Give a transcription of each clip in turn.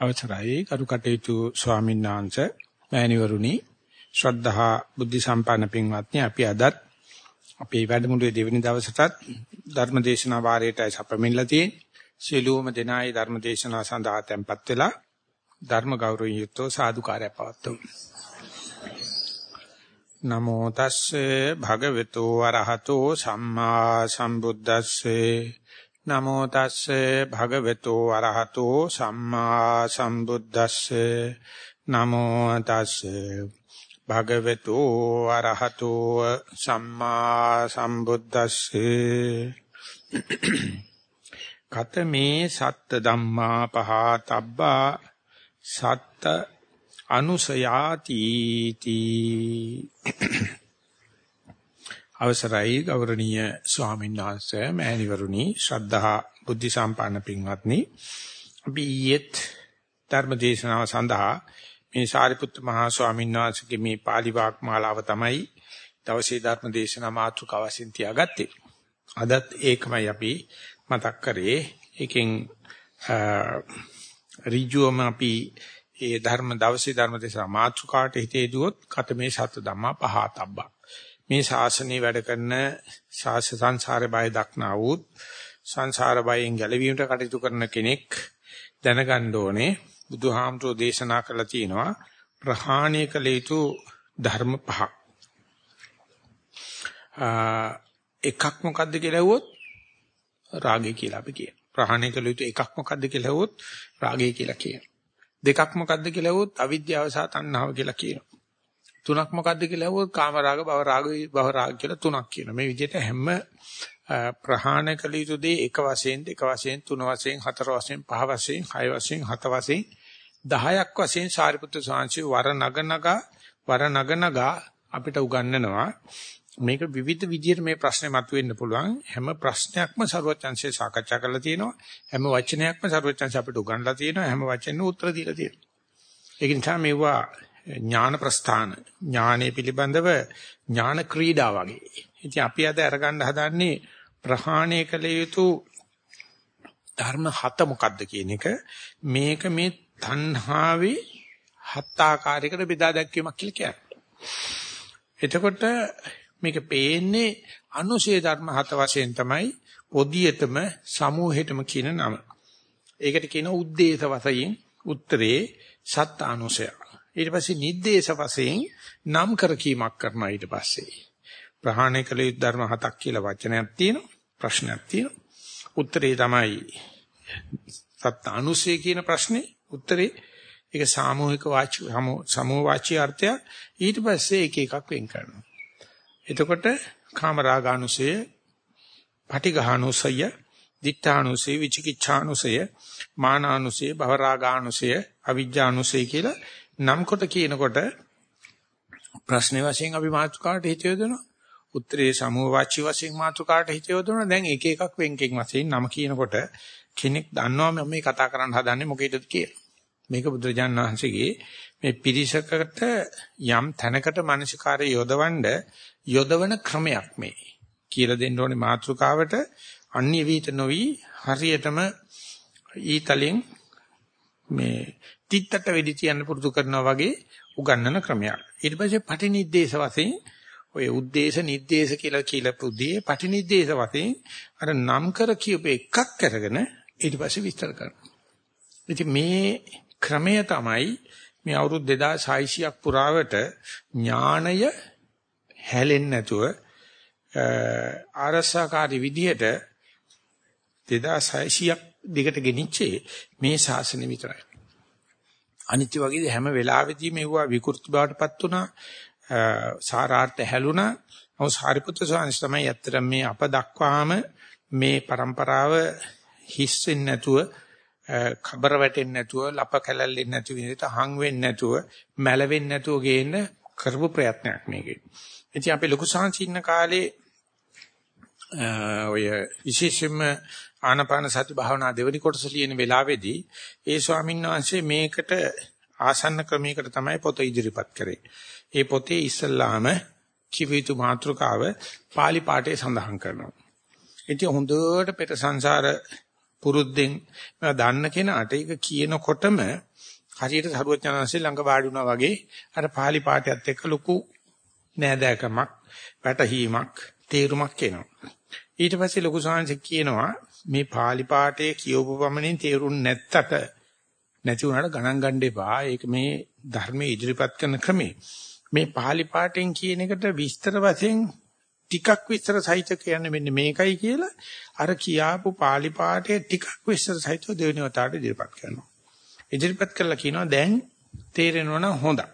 අවසරයි. කරු කටයුතු ස්වාමීන් වහන්සේ මෑණිවරුනි ශ්‍රද්ධහා බුද්ධ සම්පන්න පින්වත්නි අපි අදත් අපේ වැඩමුළුවේ දෙවෙනි දවසටත් ධර්ම දේශනා වාරයටයි සැපමින්ලා තියෙන්නේ. සියලුම දෙනායි ධර්ම දේශනාව සඳහා tempත් වෙලා ධර්ම ගෞරවයෙන් යුක්තව සාදුකාරය පවත්වමු. නමෝ තස්සේ භගවතු වරහතෝ සම්මා සම්බුද්දස්සේ නමෝ තස්සේ භගවතු අරහතෝ සම්මා සම්බුද්දස්සේ. නමෝ තස්සේ භගවතු අරහතෝ සම්මා සම්බුද්දස්සේ. කතමේ සත්ත ධම්මා පහතබ්බා සත්ත අනුසයාති තී. අවසරයි ගෞරවනීය ස්වාමීන් වහන්සේ මෑණිවරුනි ශ්‍රද්ධා බුද්ධ සම්පන්න පින්වත්නි. අපි ඊයේත් ධර්ම දේශනාව සඳහා මේ සාරිපුත්ත මහා ස්වාමීන් වහන්සේගේ මේ පාලි වාග්මාලාව තමයි දවසේ ධර්ම දේශනා මාතෘකාව වශයෙන් තියාගත්තේ. අදත් ඒකමයි අපි මතක් කරේ. එකෙන් ඍජුවම අපි ඒ ධර්ම දවසේ ධර්ම දේශනා මාතෘකාට හිතේ දුවොත් කතමේ සත්‍ය ධම්මා පහතබ්බා මේ ශාසනය වැඩ කරන ශාස සංසාරේ බය දක්නා වූ සංසාර බයෙන් ගැලවීමට කටයුතු කරන කෙනෙක් දැනගන්න ඕනේ බුදුහාමුදුරෝ දේශනා කළා තියෙනවා ප්‍රහාණය කළ යුතු ධර්ම පහක්. එකක් මොකද්ද කියලා ඇහුවොත් රාගය කියලා අපි කියනවා. ප්‍රහාණය කළ යුතු එකක් මොකද්ද කියලා ඇහුවොත් රාගය කියලා කියනවා. දෙකක් මොකද්ද කියලා ඇහුවොත් අවිද්‍යාව සහ තණ්හාව කියලා කියනවා. තුනක් මොකද්ද කියලා අහුවොත් කාම රාග භව රාග භව රාග කියලා තුනක් කියනවා. මේ විදිහට හැම ප්‍රහාණය කළ යුතු දේ එක වශයෙන් දෙක වශයෙන් තුන වශයෙන් හතර වශයෙන් පහ වශයෙන් හය වශයෙන් හත වශයෙන් 10ක් වශයෙන් සාරිපුත්‍ර සාංශි වර නගනග වර නගනග අපිට උගන්වනවා. මේක විවිධ විදිහට මේ ප්‍රශ්නේ මතුවෙන්න පුළුවන් හැම ප්‍රශ්නයක්ම ਸਰවචන්සේ සාකච්ඡා කරලා තියෙනවා හැම වචනයක්ම ਸਰවචන්සේ අපිට උගන්ලා තියෙනවා හැම වචනෙම උත්තර දීලා තියෙනවා ඒක නිසා මේවා ඥාන ප්‍රස්ථාන ඥානය පිළිබඳව ඥාන ක්‍රීඩා වගේ. ඉතින් අපි අද අරගන්න හදන්නේ ප්‍රහාණය කළ යුතු ධර්ම හත මොකක්ද කියන එක මේක මේ තණ්හාවේ හත් ආකාරයකට බෙදා දැක්වීමක් කියලා කියන්නේ. එතකොට මේක පේන්නේ අනුශේ ධර්ම හත වශයෙන් තමයි පොදියටම සමූහෙටම කියන නම. ඒකට කියන උද්දේශ වශයෙන් උත්තරේ සත් අනුශය. ඊට පස්සේ නිද්දේශ වශයෙන් නම් කර කීමක් කරනවා ඊට පස්සේ. ප්‍රහාණය කළ යුතු ධර්ම හතක් කියලා වචනයක් තියෙනවා ප්‍රශ්නයක් තියෙනවා. උත්තරේ තමයි සත්‍ය අනුසය කියන ප්‍රශ්නේ උත්තරේ ඒක සාමූහික වාචි සමූහ වාචී අර්ථය ඊට පස්සේ එක එකක් වෙන් කරනවා. එතකොට කාමරාගානුසය, පටිඝානුසය, දිඨානුසය, විචිකිච්ඡානුසය, මානානුසය, භවරාගානුසය, අවිජ්ජානුසය කියලා නම් කොට කියනකොට ප්‍රශ්නේ වශයෙන් අපි මාතෘකාවට හිත යොදනවා. උත්තරේ සමූහ වාචි වශයෙන් මාතෘකාවට හිත යොදනවා. දැන් එක එකක් වෙන්කෙන් වශයෙන් නම කියනකොට කෙනෙක් දන්නවා මම මේ කතා කරන්න හදන්නේ මොකේද කියලා. මේක බුදුරජාණන් වහන්සේගේ මේ පිරිසකට යම් තැනකට මානසිකාරය යොදවන්න යොදවන ක්‍රමයක් මේ. කියලා දෙන්න ඕනේ මාතෘකාවට අන්‍ය වීත නොවි හරියටම ඊතලෙන් මේ තිත්තට වෙඩි තියන්න පුරුදු කරනවා වගේ උගන්වන ක්‍රමයක්. ඊට පස්සේ පටිනිද්දේශ වශයෙන් ඔය උද්දේශ නිද්දේශ කියලා කියලා පුදී පටිනිද්දේශ වශයෙන් අර නම් කර කියප එකක් අරගෙන ඊට පස්සේ විස්තර කරනවා. ඉතින් මේ ක්‍රමය තමයි මේ අවුරුදු 2600ක් පුරාවට ඥාණය හැලෙන්නේ නැතුව ආරසකාරී විදිහට 2600ක් දිගට ගෙනිච්චේ මේ ශාසනය විතරයි. අනිත්‍ය වගේ හැම වෙලාවෙදී මෙවුවා විකෘති බවටපත් වුණා සාරාර්ථ හැලුණා නමුත් සාරිපුත්‍ර ස්වාමීන් තමයි ඇත්තට මේ අප දක්වාම මේ પરම්පරාව හිස් වෙන්නේ නැතුව කබර වැටෙන්නේ නැතුව ලප කැලල්ලෙන්නේ නැතුව විදිහට හං වෙන්නේ නැතුව මැල වෙන්නේ නැතුව ගේන්න කරපු ප්‍රයත්නයක් මේකේ. ඉතින් අපි ලොකු සංචින්න කාලේ ඔය විශේෂයෙන්ම ආනාපාන සති භාවනා දෙවනි කොටස ලියන වෙලාවේදී ඒ ස්වාමීන් වහන්සේ මේකට ආසන්න ක්‍රමයකට තමයි පොත ඉදිරිපත් කරේ. ඒ පොතේ ඉස්සල්ලාම කිවිතු මාත්‍රකාව pāli පාඨයේ සඳහන් කරනවා. ඉතින් හොඳට පෙර සංසාර පුරුද්දෙන් දන්න කෙනාට ඒක කියනකොටම හරියට සරුවචනanse ළඟ වාඩි වුණා වගේ අර pāli පාඨයත් එක්ක ලොකු නෑදෑකමක් වැටහීමක් තේරුමක් එනවා. ඊට පස්සේ ලොකු සාංශ කියනවා මේ pāli පාඨයේ කියවපු පමණින් තේරුම් නැත්තට නැති වුණාට ගණන් ගන්න එපා. ඒක මේ ධර්මයේ ඉදිරිපත් කරන ක්‍රමේ. මේ pāli පාඨයෙන් කියන එකට විස්තර වශයෙන් ටිකක් විස්තර සහිත කියන්නේ මෙන්න මේකයි කියලා අර කියාපු pāli පාඨයේ ටිකක් විස්තර සහිතව දෙවෙනි වතාවට ඉදිරිපත් කරනවා. ඉදිරිපත් කළා කියනවා දැන් තේරෙනවා නම් හොඳයි.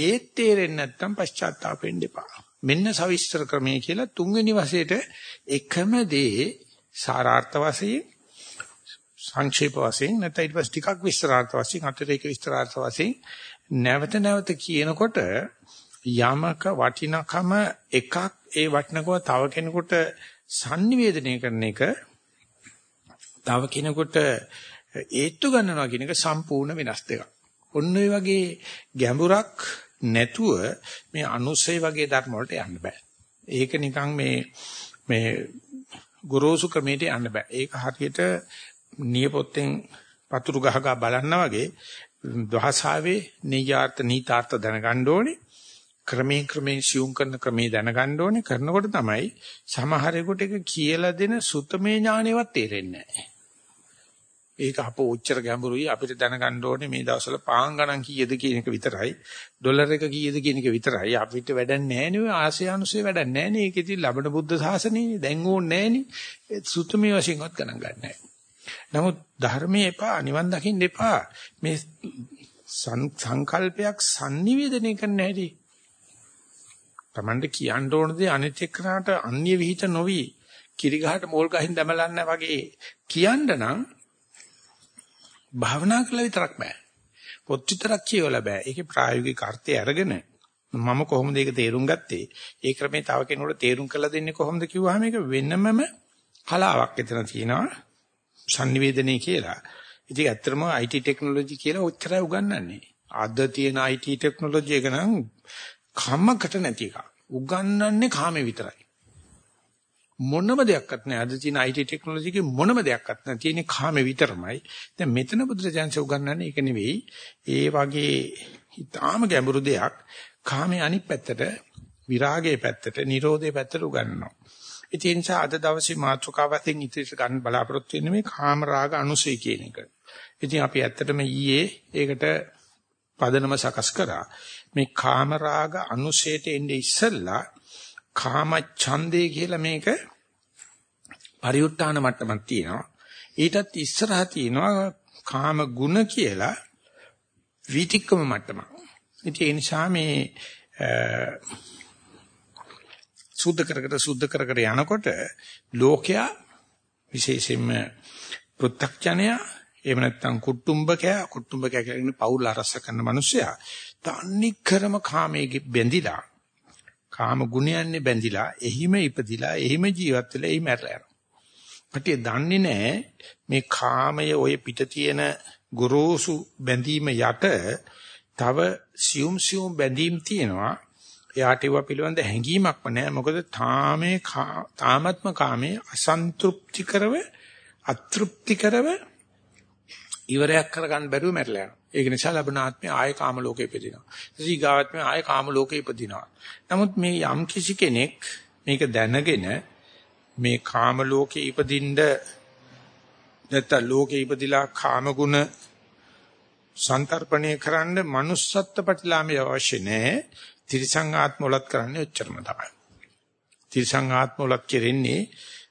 ඒත් තේරෙන්නේ නැත්නම් පශ්චාත්තාපෙන්න එපා. මෙන්න සවිස්තර ක්‍රමය කියලා තුන්වෙනි වශයට එකම දේ සාරාර්ථ වශයෙන් සංක්ෂේප වශයෙන් නැත්නම් ඊට පස්සේ ටිකක් විස්තරාර්ථ වශයෙන් අතිරේක විස්තරාර්ථ වශයෙන් නැවත නැවත කියනකොට යමක වටිනකම එකක් ඒ වටිනකම තව කෙනෙකුට sannivedanaya කරන එක තව කෙනෙකුට ඒත්තු ගන්නවා කියන එක සම්පූර්ණ වෙනස් දෙකක්. ඔන්න ඔය වගේ ගැඹුරක් නැතුව මේ අනුසය වගේ ධර්ම වලට යන්න බෑ. ඒක නිකන් මේ මේ ගොරෝසු ක්‍රමයට යන්න බෑ. ඒක හරියට නියපොත්තෙන් පතුරු ගහ ගහ බලන්න වගේ දහසාවේ නියාර්ථ නීතාර්ථ දැනගන්න ඕනේ. ක්‍රමයෙන් ක්‍රමයෙන් සියුම් කරන ක්‍රමේ දැනගන්න ඕනේ. කරනකොට තමයි සමහරෙකුට ඒක කියලා දෙන සුතමේ ඥානෙවත් තේරෙන්නේ නැහැ. ඒක අපෝ උච්චර ගැඹුරුයි. අපිට දැනගන්න ඕනේ මේ දවස්වල පාන් ගණන් කීයද කියන එක විතරයි. ඩොලර් එක කීයද කියන එක විතරයි. අපිට වැඩක් නැහැ නේ ආසියානුසේ වැඩක් නැහැ නේ. ඒක ඉතින් ලබන බුද්ධ ශාසනයේ දැන් ඕනේ නැහැ නේ. සුතමේ වශයෙන්වත් ගණන් ගන්න නැහැ. නමුත් ධර්මයේ එපා නිවන් දකින්න එපා. මේ සංකල්පයක් sannivedanaya කරන්න හැටි. Tamande කියන්න ඕන දේ අනිත් එක්කනට අන්‍ය විහිිත නොවි. කිරිගහට මෝල් ගහින් දැමලන්න වගේ. කියන්න නම් භාවනා කළා විතරක් බෑ. පොත් විතරක් කියවලා බෑ. ඒකේ ප්‍රායෝගික අර්ථය අරගෙන මම කොහොමද ඒක තේරුම් ගත්තේ? ඒ ක්‍රමේ තව කෙනෙකුට තේරුම් කරලා දෙන්නේ කොහොමද කිව්වහම ඒක වෙනමම කලාවක් එතන තියෙනවා. sannivedanaya කියලා. ඉතින් ඇත්තටම IT ටෙක්නොලොජි කියලා ඔච්චරයි උගන්වන්නේ. අද තියෙන IT ටෙක්නොලොජි එක නම් කම්මකට නැති එකක්. උගන්වන්නේ කාමේ විතරයි. මොනම දෙයක්වත් නැහැ. අද තියෙන IT ටෙක්නොලොජි එකේ මොනම දෙයක්වත් නැහැ. තියෙන්නේ කාමේ විතරමයි. දැන් මෙතන බුදුරජාන්සේ උගන්වන්නේ ඒක නෙවෙයි. ඒ වගේ ඊටාම ගැඹුරු දෙයක් කාමේ අනිත් පැත්තට විරාගයේ පැත්තට, Nirodhe පැත්තට උගන්වනවා. ඒ නිසා අද දවසේ මාතෘකාවෙන් ඉතිරිට ගන්න බලාපොරොත්තු වෙන්නේ මේ කාම රාග අනුසය කියන එක. ඉතින් අපි ඇත්තටම ඊයේ ඒකට පදනම සකස් කරා. මේ කාම රාග අනුසයට එන්නේ ඉස්සෙල්ලා කාම ඡන්දේ කියලා මේක පරිඋත්තාන මට්ටමක් තියෙනවා. ඊටත් ඉස්සරහ තියෙනවා කාම ගුණ කියලා විතික්කම මට්ටමක්. ඉතින් ඒ නිසා මේ සුද්ධ කරකට සුද්ධ කර කර යනකොට ලෝකයා විශේෂයෙන්ම පෘථග්ජනයා එහෙම නැත්නම් කුටුම්බකයා කුටුම්බකයා කියලා කියන්නේ පවුල් අරස කරන මිනිසයා තන්නේ ක්‍රම කාමයේ බැඳිලා කාම ගුණයන්නේ බැඳිලා එහිම ඉපදිලා එහිම ජීවත් වෙලා එහි මැරලා යනවා. පිටිය දන්නේ නැහැ මේ කාමය ඔය පිට තියෙන ගොරෝසු බැඳීම යට තව සියුම් සියුම් බැඳීම් තියෙනවා. එයාට ඒවා පිළිබඳ හැඟීමක්ම නැහැ. මොකද තාමේ තාමත්ම කාමේ අසන්තෘප්තිකරව අතෘප්තිකරව ඉවරයක් කරගන්න බැරුව මැරලා යනවා. ඒක නිසා ලබන ආත්මය ආය කාම ලෝකෙ ඉපදිනවා. ඊගාත්මය ආය කාම ලෝකෙ ඉපදිනවා. නමුත් මේ යම් කිසි කෙනෙක් මේක දැනගෙන මේ කාම ලෝකෙ ඉපදින්න නැත්නම් ලෝකෙ ඉපදිලා කාම ගුණ සන්තරපණය කරන්න manussත්ත්ව ප්‍රතිලාමය අවශ්‍ය නැහැ. තිරිසං ආත්ම වලත් කරන්නේ ඔච්චරම තමයි. තිරිසං ආත්ම වලත් කෙරෙන්නේ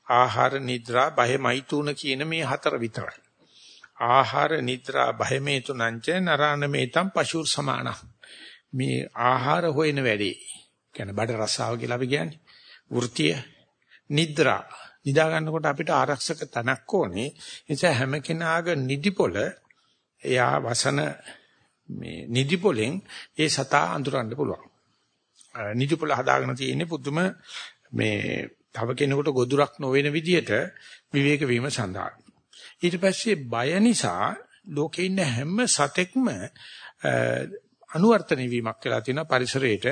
ආහාර නිද්‍රා බය මෛතුන කියන මේ හතර විතරයි. ආහාර නිද්‍රා භයමේ තුනංච නරාණමේතම් පශුර් සමාන මේ ආහාර හොයන වැඩේ කියන්නේ බඩ රසාව කියලා අපි කියන්නේ වෘත්තිය නිද්‍රා. නිදා ගන්නකොට අපිට ආරක්ෂක තනක් ඕනේ. නිසා හැම කෙනාගේ නිදිපොළ එයා වසන මේ නිදිපොලෙන් ඒ සතා අඳුරන්න පුළුවන්. නිදිපොළ හදාගෙන තියෙන්නේ පුදුම මේ තව කෙනෙකුට ගොදුරක් නොවන විදියට විවේක වීම සඳහා. ඊට පස්සේ බය නිසා ලෝකේ ඉන්න හැම සතෙක්ම අනුවර්තන වීමක් වෙලා තියෙනවා පරිසරයට.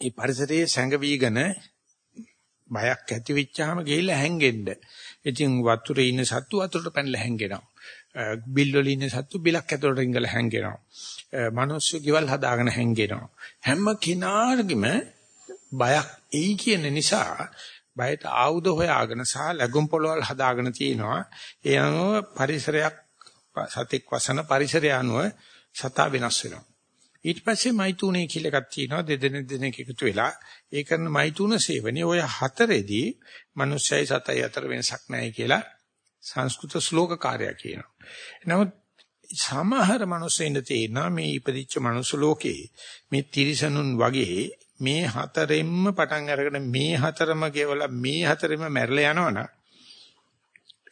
ඒ පරිසරයේ සැඟවිගෙන බයක් ඇති වෙච්චාම ගිහිල්ලා හැංගෙන්න. ඉතින් වතුරේ ඉන්න සත්තු වතුරට පැනලා හැංගෙනවා. බිල් වල ඉන්න සත්තු බිලක් ඇතුළට ඉංගල හැංගෙනවා. මිනිස්සු ගෙවල් හදාගෙන හැංගෙනවා. හැම කෙනාගේම බයක් එයි කියන නිසා බයට ආයුධ හොයාගෙන සහ ලැබුම් පොළවල් හදාගෙන තිනවා. ඒ අනුව පරිසරයක් සතෙක් වසන පරිසරය අනුව සතා වෙනස් වෙනවා. ඊට පස්සේ මෛතුනේ කියලා එකක් තියෙනවා දෙදෙනෙක් දෙනෙක් එකතු වෙලා ඒ කරන මෛතුන සේවනයේ ඔය හතරේදී මිනිස්සයි සතයි අතර වෙනසක් නැහැ කියලා සංස්කෘත ශ්ලෝක කාර්යය කියනවා. නමුත් සමහර මිනිස්සුන්ට තේරෙනවා මේ ඉපදිච්ච මනුස්ස ලෝකේ මේ තිරිසනුන් වගේ මේ හතරෙන්ම පටන් අරගෙන මේ හතරම ගෙවලා මේ හතරෙම මැරලා යනවනම්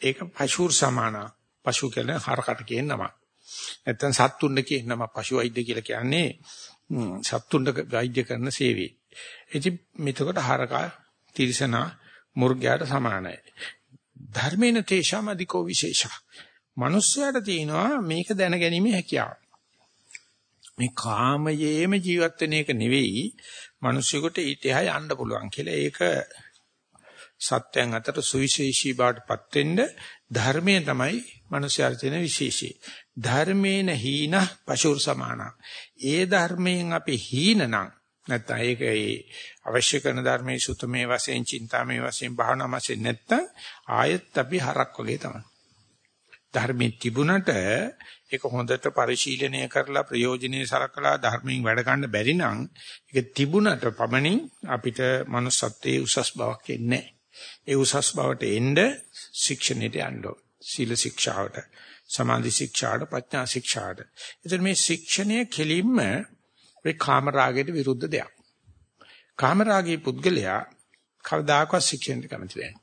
ඒක පශුර් සමාන පශු කියන හරකට කියන නමක්. නැත්තම් සත්තුන්ඩ කියන නම පශු වෛද්‍ය කියලා කියන්නේ සත්තුන්ඩ වෛද්‍ය කරන සේවය. ඉතින් මෙතකොට හරකා තිරිසනා මුර්ගයාට සමානයි. ධර්මේන තේෂාම අධිකෝ විශේෂා. මිනිස්යාට තියෙනවා මේක දැනගැනීමේ හැකියාව. මේ කාමයේම ජීවත් වෙන එක නෙවෙයි මිනිස්සුෙකුට ඊට එහා යන්න පුළුවන් කියලා. ඒක සත්‍යයන් අතර සුවිශේෂී බවටපත් වෙන්න ධර්මයේ තමයි මිනිස්යාට තියෙන විශේෂය. ධර්මේන හීන පශුර් සමාන. ඒ ධර්මයෙන් අපි හීන නම් නැත්නම් ඒක ඒ අවශ්‍ය කරන ධර්මයේ සුතමේ වශයෙන්, චින්තාමේ වශයෙන්, භාවනා වශයෙන් නැත්නම් ආයෙත් අපි හරක් වගේ තමයි. ධර්මයේ තිබුණට ඒක හොඳට පරිශීලනය කරලා ප්‍රයෝජනෙයි සලකලා ධර්මයෙන් වැඩ ගන්න බැරි නම් ඒක තිබුණට පමණින් අපිට manussත්වයේ උසස් බවක් එන්නේ ඒ උසස් බවට එන්න ශික්ෂණයට යන්න සීල ශික්ෂාවට සමාධි ශික්ෂාවට ප්‍රඥා ශික්ෂාවට. එතන මේ ශික්ෂණය කෙලින්ම මේ කාමරාගයට විරුද්ධ දෙයක්. කාමරාගී පුද්ගලයා කවදාකවත් ශික්ෂණයට කැමති නැහැ.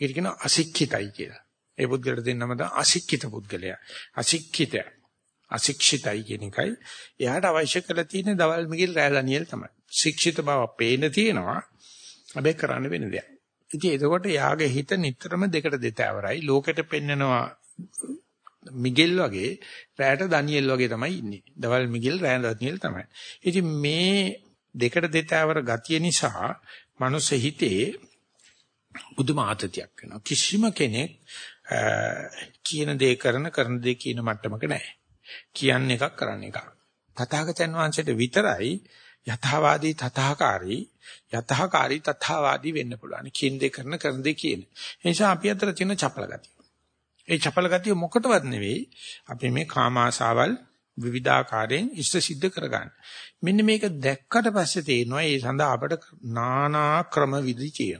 ඒක කියන අශික්ෂිතයි කියලා. ඒ පුද්ගලට දෙන්නම තමයි අශික්ෂිත පුද්ගලයා. අශික්ෂිත අශික්ෂිතයි කියන එකයි. එයාට අවශ්‍ය කරලා තියෙන දවල් මිගිල් රෑ ඩැනියෙල් තමයි. ශික්ෂිත බව පේන තියෙනවා. හැබැයි කරන්න වෙන දෙයක්. ඉතින් එතකොට යාගේ හිත නිතරම දෙකට දෙතෑවරයි. ලෝකෙට පෙන්නනවා මිගෙල් වගේ රැයට ඩැනියෙල් වගේ තමයි ඉන්නේ. දවල් මිගෙල් රෑ ඩැනියෙල් තමයි. ඉතින් මේ දෙකට දෙතෑවර ගතිය නිසා මනුස්ස හිතේ බුදුම ආතතියක් වෙනවා. කිසිම කෙනෙක් කියන දේ කරන කරන දේ කියන මට්ටමක නැහැ. කියන්න එකක් කරන්න එකක්. තථාගතයන් වහන්සේට විතරයි යථාවාදී තථාකාරී යථාකාරී තථාවාදී වෙන්න පුළුවන්. කියන දේ කරන කරන දේ කියන. ඒ නිසා අපි අතර තියෙන චපල ගතිය. ඒ චපල ගතිය මොකටවත් නෙවෙයි අපි මේ කාම ආසාවල් විවිධාකාරයෙන් ඉෂ්ට සිද්ධ කරගන්න. මෙන්න මේක දැක්කට පස්සේ තේනවා ඒ සඳහා අපට නානා ක්‍රම විදිචිය.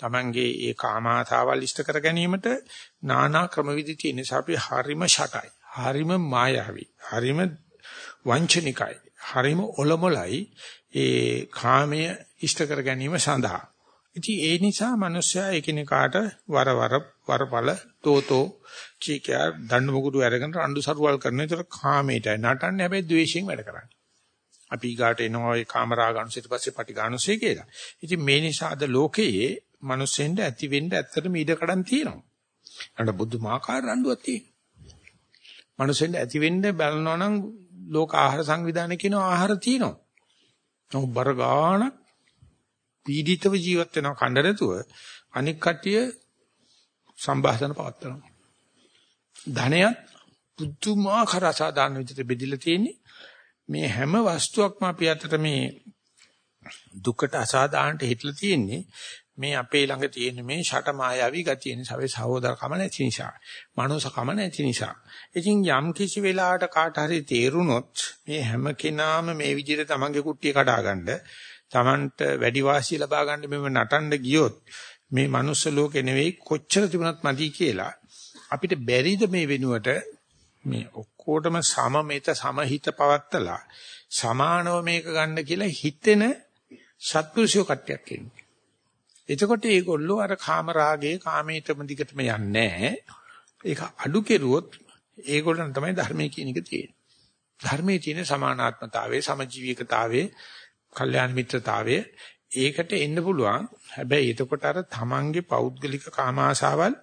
Tamange ඒ කාම ආසාවල් ඉෂ්ට කර ගැනීමට නානා ක්‍රම විදිචිය නිසා අපි හරිම ෂටයි. හරිම මායාවි. හරිම වංචනිකයි. හරිම ඔලොමලයි ඒ කාමය ඉෂ්ට කර ගැනීම සඳහා. ඉතින් ඒ නිසා මිනිස්සයා එකිනෙකාට වර වර වරපල තෝතෝ කීකියා දඬු මුගුරු අරගෙන රණ්ඩු සරුවල් කරන විතර කාමයටයි නටන්නේ හැබැයි ද්වේෂයෙන් වැඩ කරන්නේ. අපි ඊගාට එනවා ඒ කාමරා ගන්නු ඊට පස්සේ පටි ගන්නුසේ කියලා. ඉතින් මේ නිසා අද ලෝකයේ මිනිස්සෙන්ට ඇති වෙන්න ඇත්තටම ඉඩ කඩන් තියෙනවා. අන්න බුදුමාකාර රණ්ඩුවක් තියෙනවා. මිනිස්සෙන්ට ඇති වෙන්න බලනවා නම් ලෝක ආහාර සංවිධානය කියන ආහාර තියෙනවා. නමුත් බර ගාණක් පීඩිතව ජීවත් වෙනවා කණ්ඩ නැතුව අනික් කට්ටිය සම්භාෂණ පවත්වනවා. ධනයත් පුදුමාකාර අසාධාරණ විදිහට බෙදලා තියෙන්නේ. මේ හැම වස්තුවක්ම අපි අතට මේ දුකට අසාධාරණට හිටලා තියෙන්නේ මේ අපේ ළඟ තියෙන මේ ෂට මායාවී ගතිය නිසා වේ සහෝදරකම නැති නිසා මනෝසකම නැති නිසා ඉතින් යම් කිසි වෙලාවකට කාට හරි තේරුනොත් මේ හැම කෙනාම මේ විදිහට තමන්ගේ කුට්ටිය කඩාගන්න තමන්ට වැඩි වාසිය ලබා ගන්න මෙව නටන්න ගියොත් මේ මනුස්ස ලෝකේ නෙවෙයි කොච්චර තිබුණත් මදි කියලා අපිට බැරිද මේ වෙනුවට මේ ඔක්කොටම සමමෙත සමහිත පවත්තලා සමානව මේක ගන්න කියලා හිතෙන සත්පුරුෂයෝ කට්ටියක් ඉන්නේ. එතකොට මේගොල්ලෝ අර කාම රාගයේ කාමේතම දිගටම යන්නේ ඒක අඩු කෙරුවොත් ඒගොල්ලන් තමයි ධර්මයේ කියන එක තියෙන්නේ. ධර්මයේ තියෙන සමානාත්මතාවයේ සමජීවිකතාවයේ කල්යාණ මිත්‍රතාවයේ ඒකට එන්න පුළුවන්. හැබැයි එතකොට අර තමන්ගේ පෞද්ගලික කාම ආශාවල්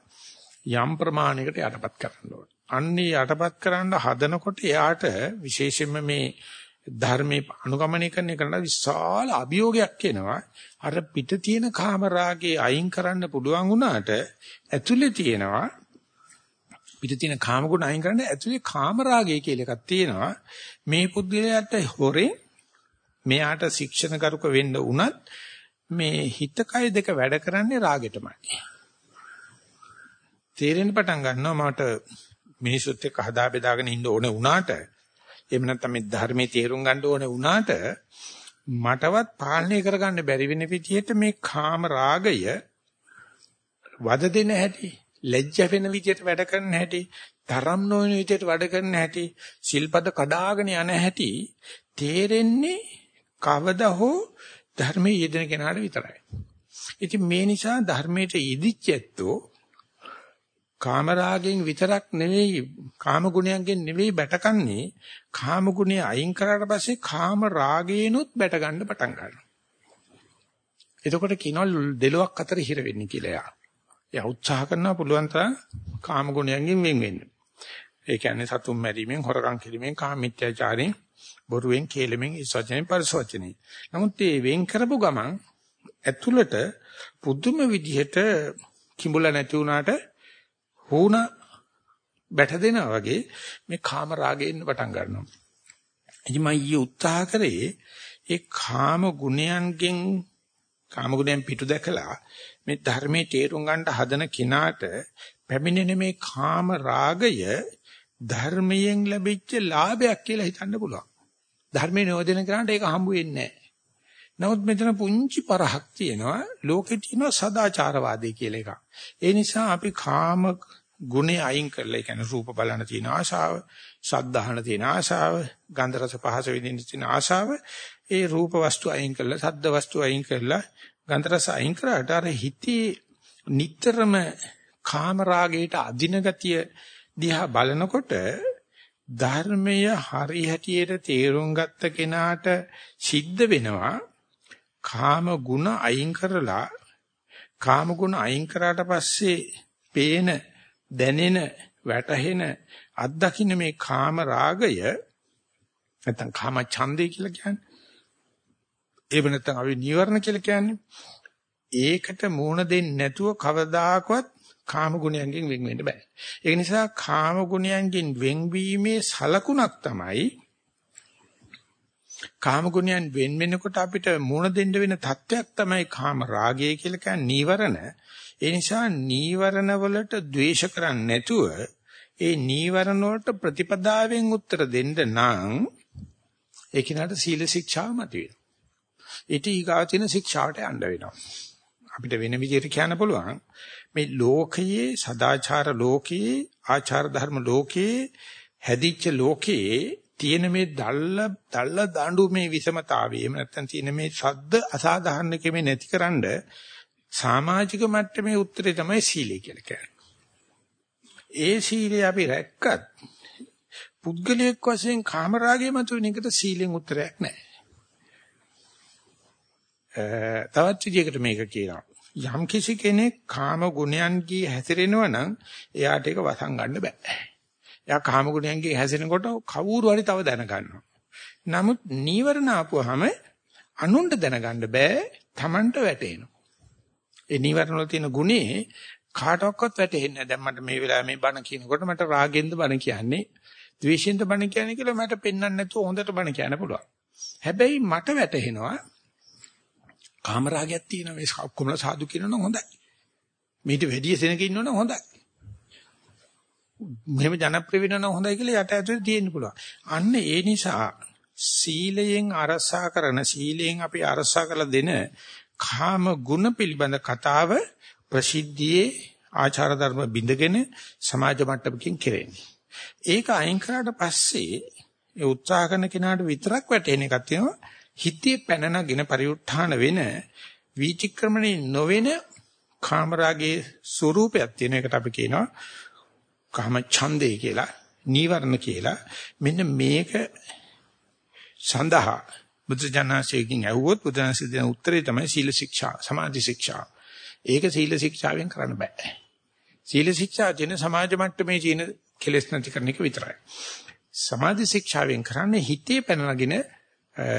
යම් ප්‍රමාණයකට යටපත් කරන්න ඕනේ. අන්නේ යටපත් කරන්න හදනකොට එයාට විශේෂයෙන්ම මේ ධර්මයේ අනුගමනය කරන එකට විශාල අභියෝගයක් එනවා. අර පිට තියෙන කාම රාගේ අයින් කරන්න පුළුවන් වුණාට ඇතුලේ තියෙනවා පිට තියෙන කාම ගුණ අයින් කරන්න ඇතුලේ කාම රාගය කියලා එකක් තියෙනවා. මේ පුද්ගලයාට හොරේ මෙයාට ශික්ෂණ කරුක වෙන්න උනත් මේ හිත කය දෙක වැඩ කරන්නේ රාගෙටමයි. තේරෙන්න පටන් ගන්නවා මට මිනිසුත් එක්ක හදා බෙදාගෙන ඉන්න ඕනේ වුණාට එහෙම නැත්නම් මේ ධර්මයේ තේරුම් ගන්න ඕනේ වුණාට මටවත් පාලනය කරගන්න බැරි වෙන විදිහට මේ කාම රාගය වද දෙන හැටි ලැජ්ජ වෙන විදිහට වැඩ කරන හැටි තරම් නොවන විදිහට වැඩ කරන හැටි සිල්පද කඩාගෙන යන හැටි තේරෙන්නේ කවදා හෝ ධර්මයේ යෙදෙන කෙනාට විතරයි. ඉතින් මේ නිසා ධර්මයට යෙදිච්ච ඇත්තෝ කාම රාගයෙන් විතරක් නෙවෙයි කාම ගුණයන්ගෙන් නෙවෙයි බැටකන්නේ කාම ගුණය අයින් කරාට පස්සේ කාම රාගේනොත් බැට ගන්න පටන් ගන්නවා. එතකොට කිනොල් දෙලොක් අතර හිර වෙන්නේ කියලා යා. එයා උත්සාහ කරනවා පුළුවන් තරම් කාම ගුණයන්ගෙන් වෙන් වෙන්න. ඒ කියන්නේ සතුම් මැරීමෙන් හොරකම් කිරීමෙන් කාම මිත්‍යාචාරයෙන් බොරුවෙන් කේලමෙන් ඉස්වචනෙන් පරිසවචනෙන්. නමුත් මේ වෙන් කරපු ගමන් ඇතුළට පුදුම විදිහට කිඹුල නැති වුණාට හුණ බැට දෙනා වගේ මේ කාම රාගයෙන් පටන් ගන්නවා. ඉතින් මම ඊයේ උත්සාහ කරේ ඒ කාම ගුණයන්ගෙන් කාම ගුණයන් පිටු දැකලා මේ ධර්මයේ තේරුම් ගන්න හදන කිනාට පැමිණෙන මේ කාම රාගය ධර්මයෙන් ලැබිච්ච ලාභයක් කියලා හිතන්න පුළුවන්. ධර්මයේ නොදෙන කෙනාට ඒක හම්බ වෙන්නේ නැහැ. නමුත් මෙතන පුංචි පරහක් තියෙනවා ලෝකේ තියෙනවා සදාචාරවාදී කියලා එකක්. ඒ නිසා අපි කාම ගුණේ අයින් කරලා ඒ කියන්නේ රූප බලන තියෙන ආශාව, ශබ්දහන තියෙන ආශාව, ගන්ධ රස පහස විඳින්න තියෙන ආශාව, ඒ රූප වස්තු අයින් කරලා, ශබ්ද වස්තු අයින් කරලා, ගන්ධ රස අයින් කරාට අර හිතේ නිතරම කාම රාගයට අදින ගතිය දිහා බලනකොට ධර්මය හරි හැටියට තේරුම් ගත්ත කෙනාට සිද්ධ වෙනවා කාම ගුණ අයින් කරලා කාම ගුණ අයින් කරාට පස්සේ පේන දැනෙන වැටහෙන අත්දකින්න මේ කාම රාගය නැත්නම් කාම ඡන්දේ කියලා කියන්නේ ඒව නැත්නම් අපි නීවරණ කියලා කියන්නේ ඒකට මූණ දෙන්නේ නැතුව කවදාකවත් කාම ගුණයන්ගෙන් වෙන් වෙන්න බෑ. ඒ නිසා කාම ගුණයන්ගෙන් වෙන්වීමේ සලකුණක් තමයි කාම ගුණයන් වෙන් වෙනකොට අපිට මුණ දෙන්න වෙන தත්වයක් තමයි කාම රාගය කියලා කියන්නේ නීවරණ. ඒ නිසා නීවරණ වලට ද්වේෂ කරන්නේ නැතුව ඒ නීවරණ වලට ප්‍රතිපදාවෙන් උත්තර දෙන්න නම් ඒ කිනාට සීල ශික්ෂාව මතුවේ. ඊට ඊගාව තියෙන ශික්ෂාවට යන්න වෙනවා. අපිට වෙන විදිහට කියන්න පුළුවන් මේ ලෝකයේ සදාචාර ලෝකයේ ආචාර ධර්ම ලෝකයේ හැදිච්ච ලෝකයේ තියෙන මේ දල්ල දල්ල දඬු මේ විසමතාවය එහෙම නැත්නම් තියෙන මේ ශබ්ද අසාධාරණකමේ නැතිකරන්න සමාජික මට්ටමේ උත්තරේ තමයි සීලය කියලා කියන්නේ. ඒ සීලය අපි රැක්කත් පුද්ගලයෙක් වශයෙන් කාමරාගය මතුවෙන එකට සීලෙන් උත්තරයක් නැහැ. තවත් විදිහකට මේක කියනවා. යම් කිසි කෙනෙක් කාම ගුණයන්ගේ හැසිරෙනවා නම් එයාට ඒක වසන් ගන්න බෑ. එයා කාම ගුණයන්ගේ හැසිරෙනකොට කවුරු හරි තව දැනගන්නවා. නමුත් නීවරණ ආපුවාම අනුන්ට දැනගන්න බෑ Tamanට වැටෙනවා. ඒ නීවරණ වල තියෙන ගුණේ කාටවත් වැටෙන්නේ නැහැ. දැන් මට මේ වෙලාවේ මේ බණ කියනකොට මට රාගෙන්ද බණ කියන්නේ, ද්වේෂෙන්ද බණ කියන්නේ කියලා මට පෙන්වන්න නැතුව හොඳට බණ කියන්න පුළුවන්. හැබැයි මට වැටහෙනවා කාමරාගයක් තියෙනවා මේ ඔක්කොම සාදු කියනවනම් හොඳයි. මේිට වැඩි සෙනක ඉන්නවනම් හොඳයි. මෙහෙම ජනප්‍රිය වෙනවනම් හොඳයි කියලා යට ඇතුලේ තියෙන්න පුළුවන්. අන්න ඒ නිසා සීලයෙන් අරසා කරන සීලයෙන් අපි අරසා කරලා දෙන කාම ගුණ පිළිබඳ කතාව ප්‍රසිද්ධියේ ආචාර ධර්ම බිඳගෙන සමාජ මට්ටමකින් කෙරෙන්නේ. ඒක අයින් කරාට පස්සේ ඒ උත්සාහ කරන කෙනාට විතරක් වැටෙන එකක් තියෙනවා. හිතේ පැනනගෙන පරිඋත්ථාන වෙන වීචක්‍රමණේ නොවන කාමරාගේ ස්වરૂපයක් තියෙන එකට අපි කියනවා කාම ඡන්දේ කියලා නීවරණ කියලා. මෙන්න මේක සඳහා බුදුජානසයෙන් ඇහුවොත් බුදුන්සේ දෙන උත්තරේ තමයි සීල ශික්ෂා සමාධි ශික්ෂා. ඒක සීල ශික්ෂාවෙන් කරන්න බෑ. සීල ශික්ෂා කියන සමාජ මට්ටමේ තියෙන කෙලෙස් නැති කරන එක විතරයි. සමාධි ශික්ෂාවෙන් කරන්නේ හිතේ පැනනගෙන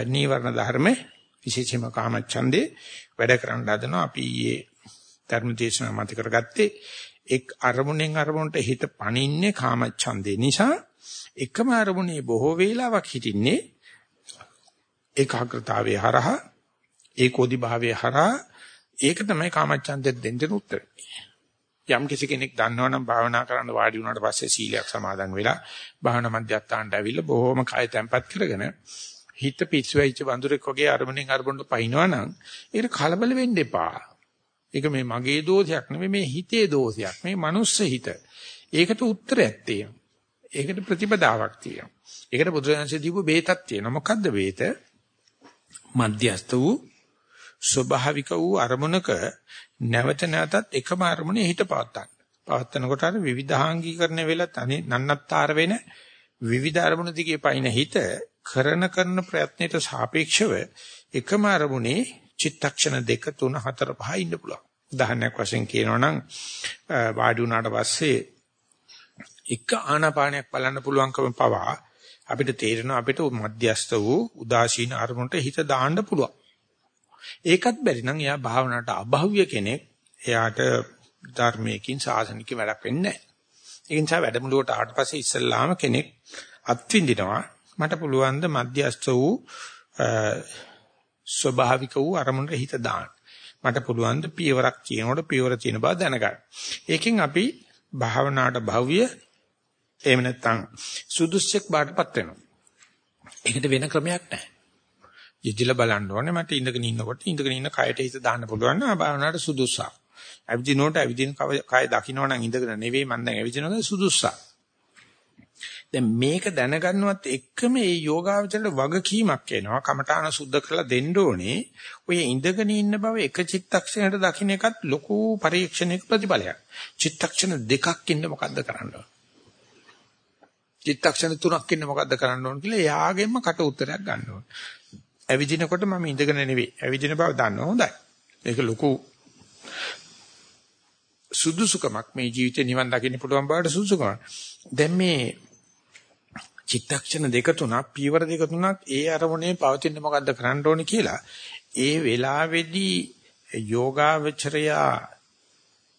නීවරණ ධර්ම විශේෂයෙන්ම කාමච්ඡන්දේ වැඩ කරන්න හදනවා අපි ඊයේ ධර්ම දේශනාව මත කරගත්තේ එක් අරමුණෙන් අරමුණට හිත පනින්නේ කාමච්ඡන්දේ නිසා එකම අරමුණේ බොහෝ වේලාවක් හිටින්නේ ඒකාග්‍රතාවයේ හරහා ඒකෝදි භාවයේ හරහා ඒක තමයි කාමච්ඡන්දෙත් දෙන්න උත්තරේ. යම් කිසි කෙනෙක් දන්නවනම් භාවනා කරන්න වාඩි වුණාට පස්සේ සීලයක් සමාදන් වෙලා භාවනා මධ්‍යස්ථානට ඇවිල්ලා බොහොම කය තැම්පත් කරගෙන හිත පිස්සු වෙච්ච වඳුරෙක් වගේ අරමුණෙන් අරමුණට පයින්නවනම් ඒකට කලබල වෙන්න එපා. ඒක මේ මගේ දෝෂයක් නෙමෙයි මේ හිතේ දෝෂයක්. මේ මනුස්ස හිත. ඒකට උත්තරයක් තියෙනවා. ඒකට ප්‍රතිපදාවක් තියෙනවා. ඒකට බුදුරජාණන්සේ දීපු බේතක් තියෙනවා. මොකද්ද බේත? මධ්‍යස්ත වූ ස්වභාවික වූ අරමුණක නැවත නැවතත් එකම අරමුණේ හිත පවත්තන්න. පවත්තනකොට අර විවිධාංගීකරණය වෙලා තනි නන්නත්තර වෙන විවිධ අරමුණු දිගේ පයින් හිත කරන කරන ප්‍රයත්නයට සාපේක්ෂව එකම අරමුණේ චිත්තක්ෂණ දෙක තුන හතර පහ ඉන්න පුළුවන්. උදාහරණයක් වශයෙන් කියනවා නම් වාඩි වුණාට පස්සේ එක ආනාපානයක් බලන්න පුළුවන්කම පවා අපිට තේරෙනවා අපිට මධ්‍යස්ත වූ උදාසීන අරමුණට හිත දාන්න පුළුවන්. ඒකත් බැරි නම් එයා භාවනාවට අභව්‍ය කෙනෙක්. එයාට ධර්මයකින් සාසනික වැඩක් වෙන්නේ නැහැ. ඒ නිසා වැඩමුළුවට ආවට පස්සේ ඉස්සල්ලාම කෙනෙක් අත්විඳිනවා මට පුළුවන් ද මධ්‍යස්ත වූ ස්වභාවික වූ අරමුණට හිත දාන්න. මට පුළුවන් ද පියවරක් කියනකොට පියවර තියෙන බව දැනගන්න. ඒකෙන් අපි භාවනාවට භව්‍ය එහෙම නැත්නම් සුදුස්සෙක් බාටපත් වෙනවා. ඒකට වෙන ක්‍රමයක් නැහැ. යෙදිලා බලන්න ඕනේ මට ඉඳගෙන ඉන්නකොට ඉඳගෙන ඉන්න කයට හිත දාන්න පුළුවන් නම් භාවනාවට සුදුසා. ඇවිදිනකොට ඇවිදින කය දකින්න නම් ඉඳගෙන නෙවෙයි මම දැන් ඇවිදිනකොට සුදුසා. දැන් මේක දැනගන්නවත් එක්කම මේ යෝගාවචරයට වගකීමක් එනවා. කමඨාන සුද්ධ කරලා දෙන්න ඕනේ. ඔය ඉඳගෙන ඉන්න බව එක චිත්තක්ෂණයට දකින්න එකත් ලොකු පරීක්ෂණයක ප්‍රතිඵලයක්. චිත්තක්ෂණ දෙකක් ඉන්න මොකද්ද කරන්න ඕන? චිත්තක්ෂණ තුනක් ඉන්න මොකද්ද කරන්න ඕන කියලා එයාගෙන්ම කට උත්තරයක් ගන්න ඕන. ඇවිදිනකොට මම ඉඳගෙන නෙවෙයි. ඇවිදින බව දන්න හොඳයි. ඒක ලොකු සුදුසුකමක් මේ ජීවිතේ නිවන් දකින්න පුළුවන් බවට සුදුසුකමක්. දැන් මේ චිත්තක්ෂණ දෙක තුනක් පීවර දෙක තුනක් ඒ අරමුණේ පවතින මොකද්ද කරන්න ඕනේ කියලා. ඒ වෙලාවේදී යෝගාවචරයා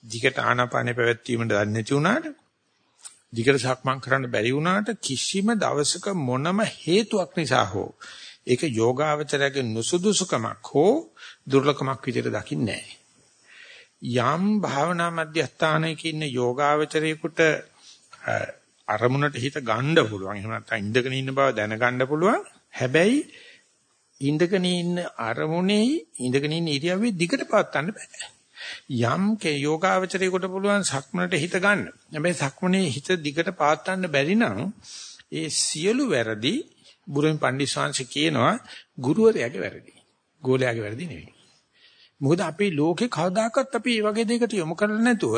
දිගට ආනාපානෙ පැවැත්වීමට දන්නේ නැති වුණාට දිගට සක්මන් කරන්න බැරි වුණාට කිසිම දවසක මොනම හේතුවක් නිසා හෝ ඒක යෝගාවචරයේ නුසුදුසුකමක් හෝ දුර්ලභකමක් විදිහට දකින්නේ යම් භාවනා මධ්‍යස්ථානයක ඉන්න යෝගාවචරයේකට අරමුණට හිත ගන්න පුළුවන්. එහෙම නැත්නම් ඉඳගෙන ඉන්න බව දැනගන්න පුළුවන්. හැබැයි ඉඳගෙන ඉන්න අරමුණේ ඉඳගෙන ඉන්න ඉරියව්වේ දිගට පවත්වන්න බෑ. යම් කේ යෝගාවචරයකට පුළුවන් සක්මනට හිත ගන්න. හැබැයි සක්මනේ හිත දිගට පවත්වන්න බැරි නම් ඒ සියලු වැරදි බුරුන් පණ්ඩිස්වාංශ කියනවා ගුරුවරයාගේ වැරදි. ගෝලයාගේ වැරදි නෙවෙයි. මොකද අපේ ලෝකේ කවදාකවත් අපි මේ වගේ දෙයකට යොමු කරලා නැතුව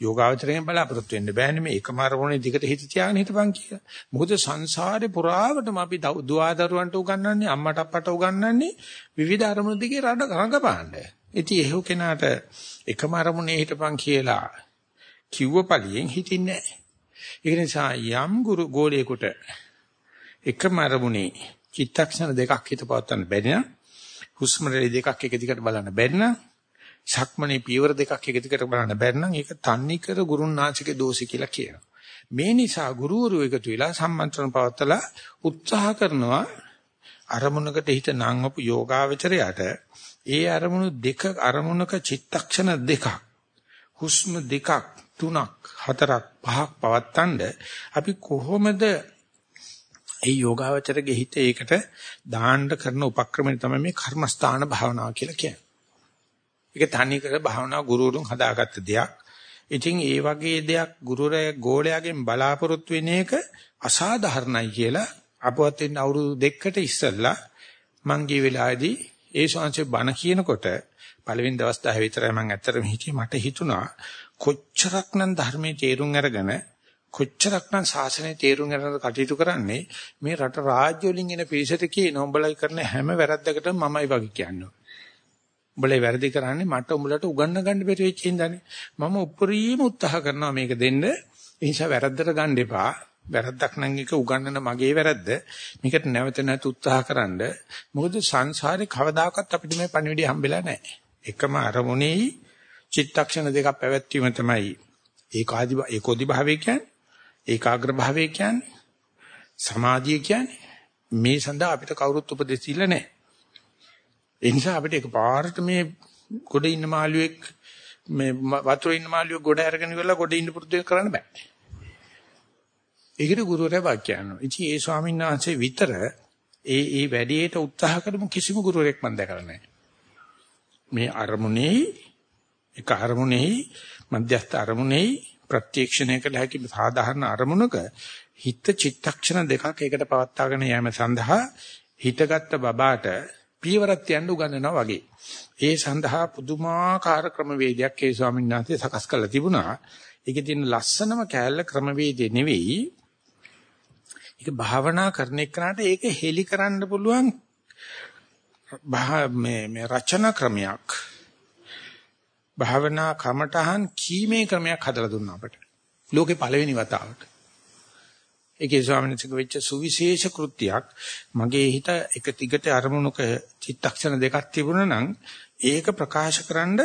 යෝගාවචරයෙන් බලාපොරොත්තු වෙන්න බෑනේ මේ එකම අරමුණේ දිගට හිත තියාගෙන හිටපන් කියලා. මොකද සංසාරේ පුරාවටම අපි දුවදරුවන්ට උගන්වන්නේ අම්මට අප්පට උගන්වන්නේ විවිධ අරමුණු දිගේ රඩ රඟපාන්න. ඉතින් එහෙව් කෙනාට එකම අරමුණේ හිටපන් කියලා කිව්ව පළියෙන් හිටින්නේ නැහැ. ඒ නිසා යම් ගුරු ගෝලයකට එකම අරමුණේ චිත්තක්ෂණ දෙකක් හිත පවත්වන්න බැරි නම් හුස්ම රැලි දෙකක් එක දිගට බලන්න බැරි නම් ශක්මණේ පියවර දෙකක් එක දිගට බලන්න බැරි නම් ඒක තන්නේ කර ගුරුනාචිකේ දෝෂي කියලා කියනවා. මේ නිසා ගුරුවරු එකතු වෙලා සම්මන්ත්‍රණ පවත්තලා උත්සාහ කරනවා අරමුණකට හිත නංවපු යෝගාවචරයට ඒ අරමුණු දෙක අරමුණක චිත්තක්ෂණ දෙකක් හුස්ම දෙකක් තුනක් හතරක් පහක් පවත්තන්න අපි කොහොමද ඒ යෝගාවචරගේ හිත ඒකට දාන්න කරන උපක්‍රමය තමයි මේ කර්මස්ථාන භාවනාව කියලා කියන්නේ. ඒක තනි කර භාවනා ගුරුවරුන් හදාගත්ත දෙයක්. ඉතින් ඒ වගේ දෙයක් ගුරුරය ගෝලයාගෙන් බලාපොරොත්තු වෙන එක අසාධාරණයි කියලා අපවත් වෙන්න අවුරුදු දෙකකට ඉස්සෙල්ලා මං ගිය වෙලාවේදී ඒ ශාංශේ බණ කියනකොට පළවෙනි දවස් 10 විතරයි මම ඇත්තටම හිටියේ මට හිතුණා කොච්චරක්නම් ධර්මයේ තේරුම් අරගෙන කොච්චරක්නම් ශාසනය තේරුම් ගන්නද කටයුතු කරන්නේ මේ රට රාජ්‍ය වලින් එන පිරිසට කියන උඹලයි කරන හැම වැරද්දකටම මමයි වගේ කියන්නේ. උඹලේ වැරදි කරන්නේ මට උඹලට උගන්න ගන්න බැරි වෙච්ච හින්දානේ. මම උපරිම උත්සාහ කරනවා මේක දෙන්න. ඒ නිසා වැරද්දට ගන්න එපා. වැරද්දක් නම් එක උගන්නන මගේ වැරද්ද. මේකට නැවත නැවත උත්සාහකරනද මොකද සංසාරේ කවදාකවත් අපිට මේ පණිවිඩය හම්බෙලා නැහැ. එකම අරමුණේ චිත්තක්ෂණ දෙකක් පැවැත්වීම තමයි ඒකාදි ඒකෝදි භාවය කියන්නේ. ඒකාග්‍ර භාවය කියන්නේ. සමාධිය කියන්නේ. මේ සඳහා අපිට කවුරුත් උපදෙස් දීලා නැහැ. ඒ නිසා අපිට එකපාරට මේ ගොඩ ඉන්න මාළුවෙක් මේ වතුරේ ඉන්න මාළුවෙක් ගොඩ අරගෙන ඉවරලා ගොඩ ඉන්න පුරුදු කරන්න බෑ. ඒකට ගුරුවරයා වාක්‍ය කරනවා. ඉතින් ඒ ස්වාමීන් වහන්සේ විතර ඒ ඒ වැඩේට උත්සාහ කරමු කිසිම ගුරුවරයෙක් මම දැකලා නැහැ. මේ අරමුණේ එක අරමුණේ මධ්‍යස්ථ අරමුණේ ප්‍රත්‍යක්ෂණය කළ හැකි සාධාරණ අරමුණක හිත චිත්තක්ෂණ දෙකක් එකට පවත්වාගෙන යෑම සඳහා හිතගත්ත බබාට පියවරක් තියන්න උගන්වනවා වගේ. ඒ සඳහා පුදුමාකාර ක්‍රමවේදයක් ඒ ස්වාමීන් වහන්සේ සකස් කරලා තිබුණා. ඒකේ තියෙන ලස්සනම කෑල්ල ක්‍රමවේදේ නෙවෙයි. ඒක භාවනා කරන එකට ඒක හෙලි කරන්න පුළුවන් මේ මේ රචනා ක්‍රමයක්. භාවනා කමටහන් කීමේ ක්‍රමයක් හදලා දුන්නා අපට. ලෝකේ පළවෙනි වතාවට. ඒකේ ස්වාමීන් වහන්සේ වෙච්ච සුවිශේෂ කෘත්‍යයක් මගේ හිත එක තිගට අරමුණක චිත්තක්ෂණ දෙකක් තිබුණා නම් ඒක ප්‍රකාශකරනද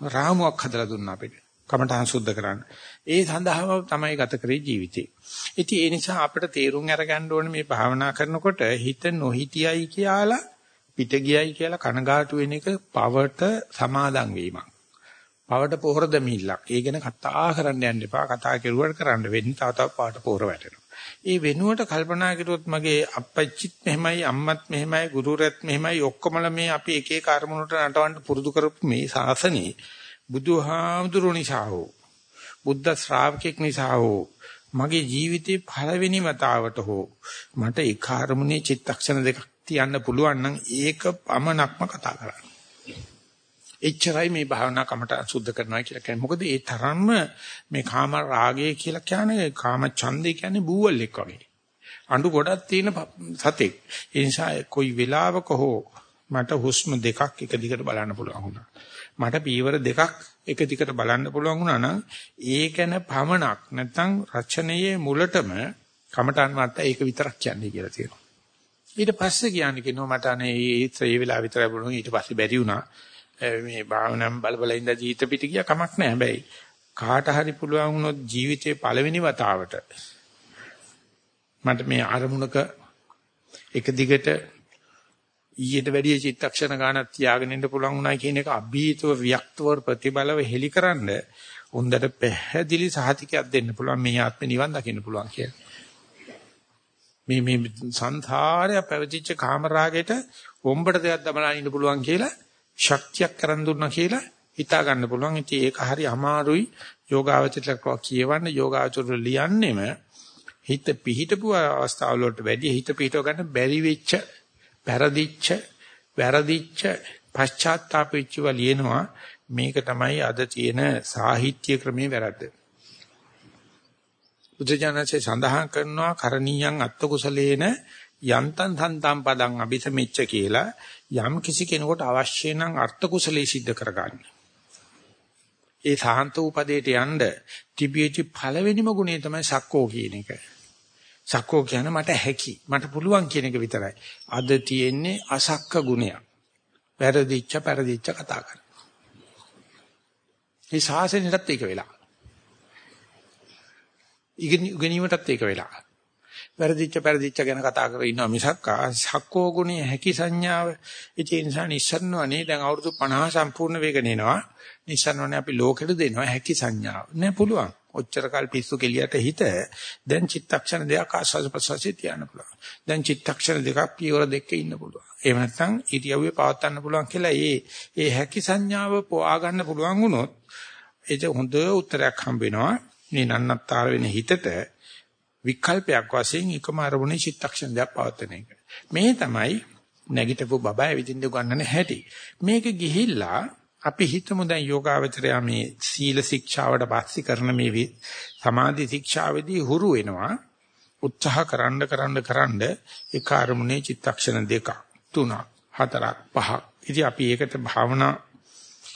රාමුවක් හදලා දුන්නා අපිට. කමඨහං සුද්ධ කරන්න. ඒ සඳහාම තමයි ගත කරේ ජීවිතේ. ඉතින් ඒ නිසා අපිට තේරුම් අරගන්න ඕනේ මේ භාවනා කරනකොට හිත නොහිතියයි කියලා පිට ගියයි කියලා කනගාටු වෙන එක පවට සමාදන් වීමක්. පවට පොහොර දෙමිල්ලක්. ඒ ගැන කතා කරන්න යන්න එපා. කතා කෙරුවට කරන්න වෙන්නේ තව තව පාට පොහොර වැටෙනවා. ඒ වෙනුවට කල්පනා කරුවොත් මගේ අපච්චිත් මෙහෙමයි අම්මත් මෙහෙමයි ගුරුරෙත් මෙහෙමයි ඔක්කොමල මේ අපි එක එක අරමුණට නටවන්න පුරුදු කරපු මේ ශාසනේ බුදුහාමුදුරු නිසා හෝ බුද්ධ ශ්‍රාවකෙක් නිසා හෝ මගේ ජීවිතේ පළවෙනි වතාවට හෝ මට එක අරමුණේ චිත්තක්ෂණ දෙකක් තියන්න පුළුවන් නම් ඒක පමණක්ම කතා කරන්න. එච්චරයි මේ භාවනා කමට සුද්ධ කරනවා කියලා කියන්නේ. මොකද ඒ තරම්ම මේ කාම රාගය කියලා කියන්නේ කාම ඡන්දේ කියන්නේ බූවල්ෙක් වගේ. අඬු ගොඩක් තියෙන සතෙක්. ඒ නිසා කොයි වෙලාවක හෝ මට හුස්ම දෙකක් එක දිගට බලන්න පුළුවන් වුණා. මට පීවර දෙකක් එක දිගට බලන්න පුළුවන් වුණා නම් ඒකන පමණක් නැත්නම් රචනයේ මුලටම කමටන් මත ඒක විතරක් කියන්නේ කියලා තියෙනවා. ඊට පස්සේ කියන්නේ කිනෝ මට අනේ ඒ වෙලාව විතරයි බලුණා ඊට පස්සේ බැරි වුණා. මේ භාවනම් බල බල ඉඳ ජීවිත පිට ගියා කමක් නැහැ. හැබැයි කාට හරි පුළුවන් වුණොත් ජීවිතේ පළවෙනි වතාවට මට මේ අරමුණක එක දිගට ඊට වැඩිය චිත්තක්ෂණ ගානක් තියාගෙන ඉන්න පුළුවන් වුණා කියන එක අභීතව වික්තව ප්‍රතිබලව හෙලිකරනද හොඳට පැහැදිලි සහතිකයක් දෙන්න පුළුවන් මේ ආත්මේ නිවන් දකින්න පුළුවන් කියලා. මේ මේ සංසාරය පැවතිච්ච කාමරාගෙට වොම්බට දෙයක් දමලා ඉන්න පුළුවන් කියලා ශක්තියක් කරන් දුන්නා කියලා හිතා ගන්න පුළුවන්. ඉතින් ඒක හරි අමාරුයි යෝගාවචරයක් කියවන්න යෝගාවචර ලියන්නෙම හිත පිහිටපු අවස්ථාවල වලට වැඩි හිත පිහිටව ගන්න බැරි වෙච්ච, පෙරදිච්ච, වැරදිච්ච, පශ්චාත්තාපෙච්චව ලියනවා. මේක තමයි අද තියෙන සාහිත්‍ය ක්‍රමේ වැරද්ද. බුදුජානකසේ සඳහන් කරනවා කරණීයන් අත්ත කුසලේන යන්තං සන්තම් පදං අபிසමෙච්ච කියලා යම් කිසි කෙනෙකුට අවශ්‍ය නම් අර්ථ කුසලයේ සිද්ධ කරගන්න. ඒ සාහන්ත උපදේට යන්න තිබියචි පළවෙනිම ගුණය තමයි සක්කෝ කියන එක. සක්කෝ කියන්නේ මට හැකි, මට පුළුවන් කියන එක විතරයි. අද තියෙන්නේ අසක්ක ගුණයක්. පෙරදිච්ච පෙරදිච්ච කතා කරන. මේ ශාසනයටත් ඒක වෙලා. ඉගෙනීමටත් ඒක වෙලා. වැරදිච්ච පෙරදිච්ච ගැන කතා කරගෙන ඉන්නවා මිසක් සක්කෝ ගුණේ හැකි සංඥාව. ඒ නිසා නිස්සරණවනේ දැන් අවුරුදු 50 සම්පූර්ණ වෙගෙන එනවා. නිස්සරණවනේ අපි ලෝකෙට දෙනවා හැකි සංඥාව. නෑ පුළුවන්. ඔච්චර කල් පිස්සු කෙලියට හිත දැන් චිත්තක්ෂණ දෙකක් ආස්වාද ප්‍රසවාසී තියන්න පුළුවන්. දැන් චිත්තක්ෂණ දෙකක් පියවර දෙකක ඉන්න පුළුවන්. එහෙම නැත්නම් ඉරියව්වේ පවත්වන්න පුළුවන් කියලා ඒ ඒ හැකි සංඥාව පොවා ගන්න පුළුවන් වුණොත් ඒක හොඳ උත්තරයක් හම්බ වෙනවා. මේ නන්නත්තර වෙන හිතට විකල්පයක් වශයෙන් එකම අරමුණේ චිත්තක්ෂණ දෙයක් පවත්වන එක. මේ තමයි නැගිටපු බබා ඇවිදින්න ගන්නන හැටි. මේක ගිහිල්ලා අපි හිතමු දැන් යෝගාවචරය මේ සීල ශික්ෂාවට පස්සේ කරන මේ සමාධි ශික්ෂාවේදී හුරු වෙනවා. උත්සාහ කරන්න කරන්න කරන්න ඒ කාර්මුණේ චිත්තක්ෂණ දෙක තුනක් හතරක් පහක්. ඉතින් අපි ඒකට භාවනා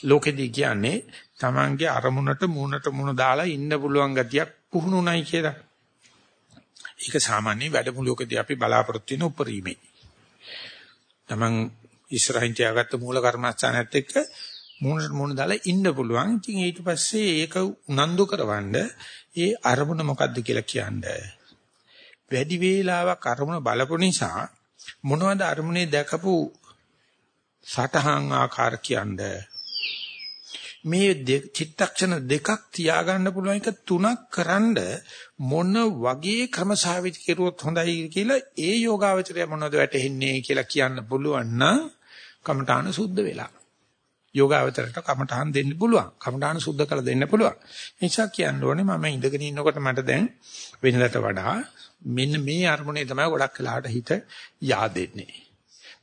ලෝකෙදී කියන්නේ Tamange අරමුණට මූණට මූණ දාලා ඉන්න පුළුවන් ගතියක් පුහුණුණයි කියලා. ඒක සාමාන්‍ය වැඩමුළුවකදී අපි බලාපොරොත්තු වෙන උපරිමේ. Taman ඉස්සරහින් තියාගත්ත මූල කර්මස්ථානයත් එක්ක මූණට මූණ දාලා ඉන්න පුළුවන්. ඉතින් ඊට පස්සේ ඒක උනන්දු කරවන්න ඒ අරමුණ මොකද්ද කියලා කියන්නේ. වැඩි වේලාවක් අරමුණ බලපු නිසා මොනවද අරමුණේ දැකපු සටහන් ආකාර කියන්නේ මේ චිත්තක්ෂණ දෙකක් තියාගන්න පුළුවන් එක තුනක් කරන්ඩ මොන වගේ ක්‍රමසාවිත කෙරුවොත් හොඳයි කියලා ඒ යෝගාවචරය මොනවද වැටෙන්නේ කියලා කියන්න පුළුවන් නම් කමඨාන සුද්ධ වෙලා. යෝගාවචරයට කමඨාන් දෙන්න පුළුවන්. කමඨාන සුද්ධ කරලා දෙන්න පුළුවන්. නිසා කියන්න ඕනේ මම ඉඳගෙන ඉන්නකොට මට දැන් වෙනදට වඩා මෙන්න මේ අරමුණේ තමයි ගොඩක් වෙලාවට හිත yaadෙන්නේ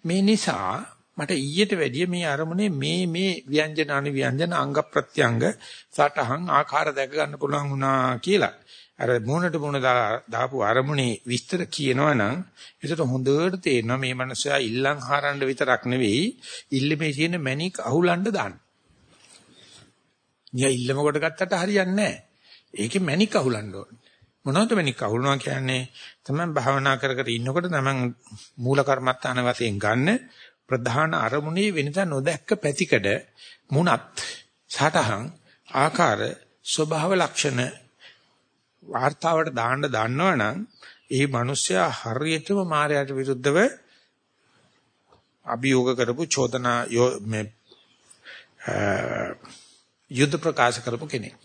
මේ නිසා මට ඊට වැඩිය මේ අරමුණේ මේ මේ ව්‍යංජන අනු ව්‍යංජන අංග ප්‍රත්‍යංග සටහන් ආකාර දැක ගන්න පුළුවන් වුණා කියලා. අර මොනට මොන දාපු අරමුණේ විස්තර කියනවනම් ඒකට හොඳට තේරෙනවා මේ මනුස්සයා ඉල්ලන් හරන්න විතරක් නෙවෙයි ඉල්ලීමේ තියෙන මැණික් අහුලන්න දාන්න. නිය ඉල්ලම කොට ගත්තට හරියන්නේ නැහැ. ඒකේ මැණික් අහුලන්න ඕනේ. මොනවද මැණික් අහුලනවා කියන්නේ? තමයි භාවනා කර කර ඉන්නකොට තමයි මූල කර්මත්තාන වශයෙන් ගන්න ප්‍රධාන අරමුණේ වෙනදා නොදැක්ක පැතිකඩ මුණත් සටහන් ආකාර ස්වභාව ලක්ෂණ වார்த்தාවට දාන්න දන්නවනම් ඒ මිනිස්සයා හරියටම මායයට විරුද්ධව අභියෝග කරපු චෝදනා මේ යුද්ධ ප්‍රකාශ කරපු කෙනෙක්.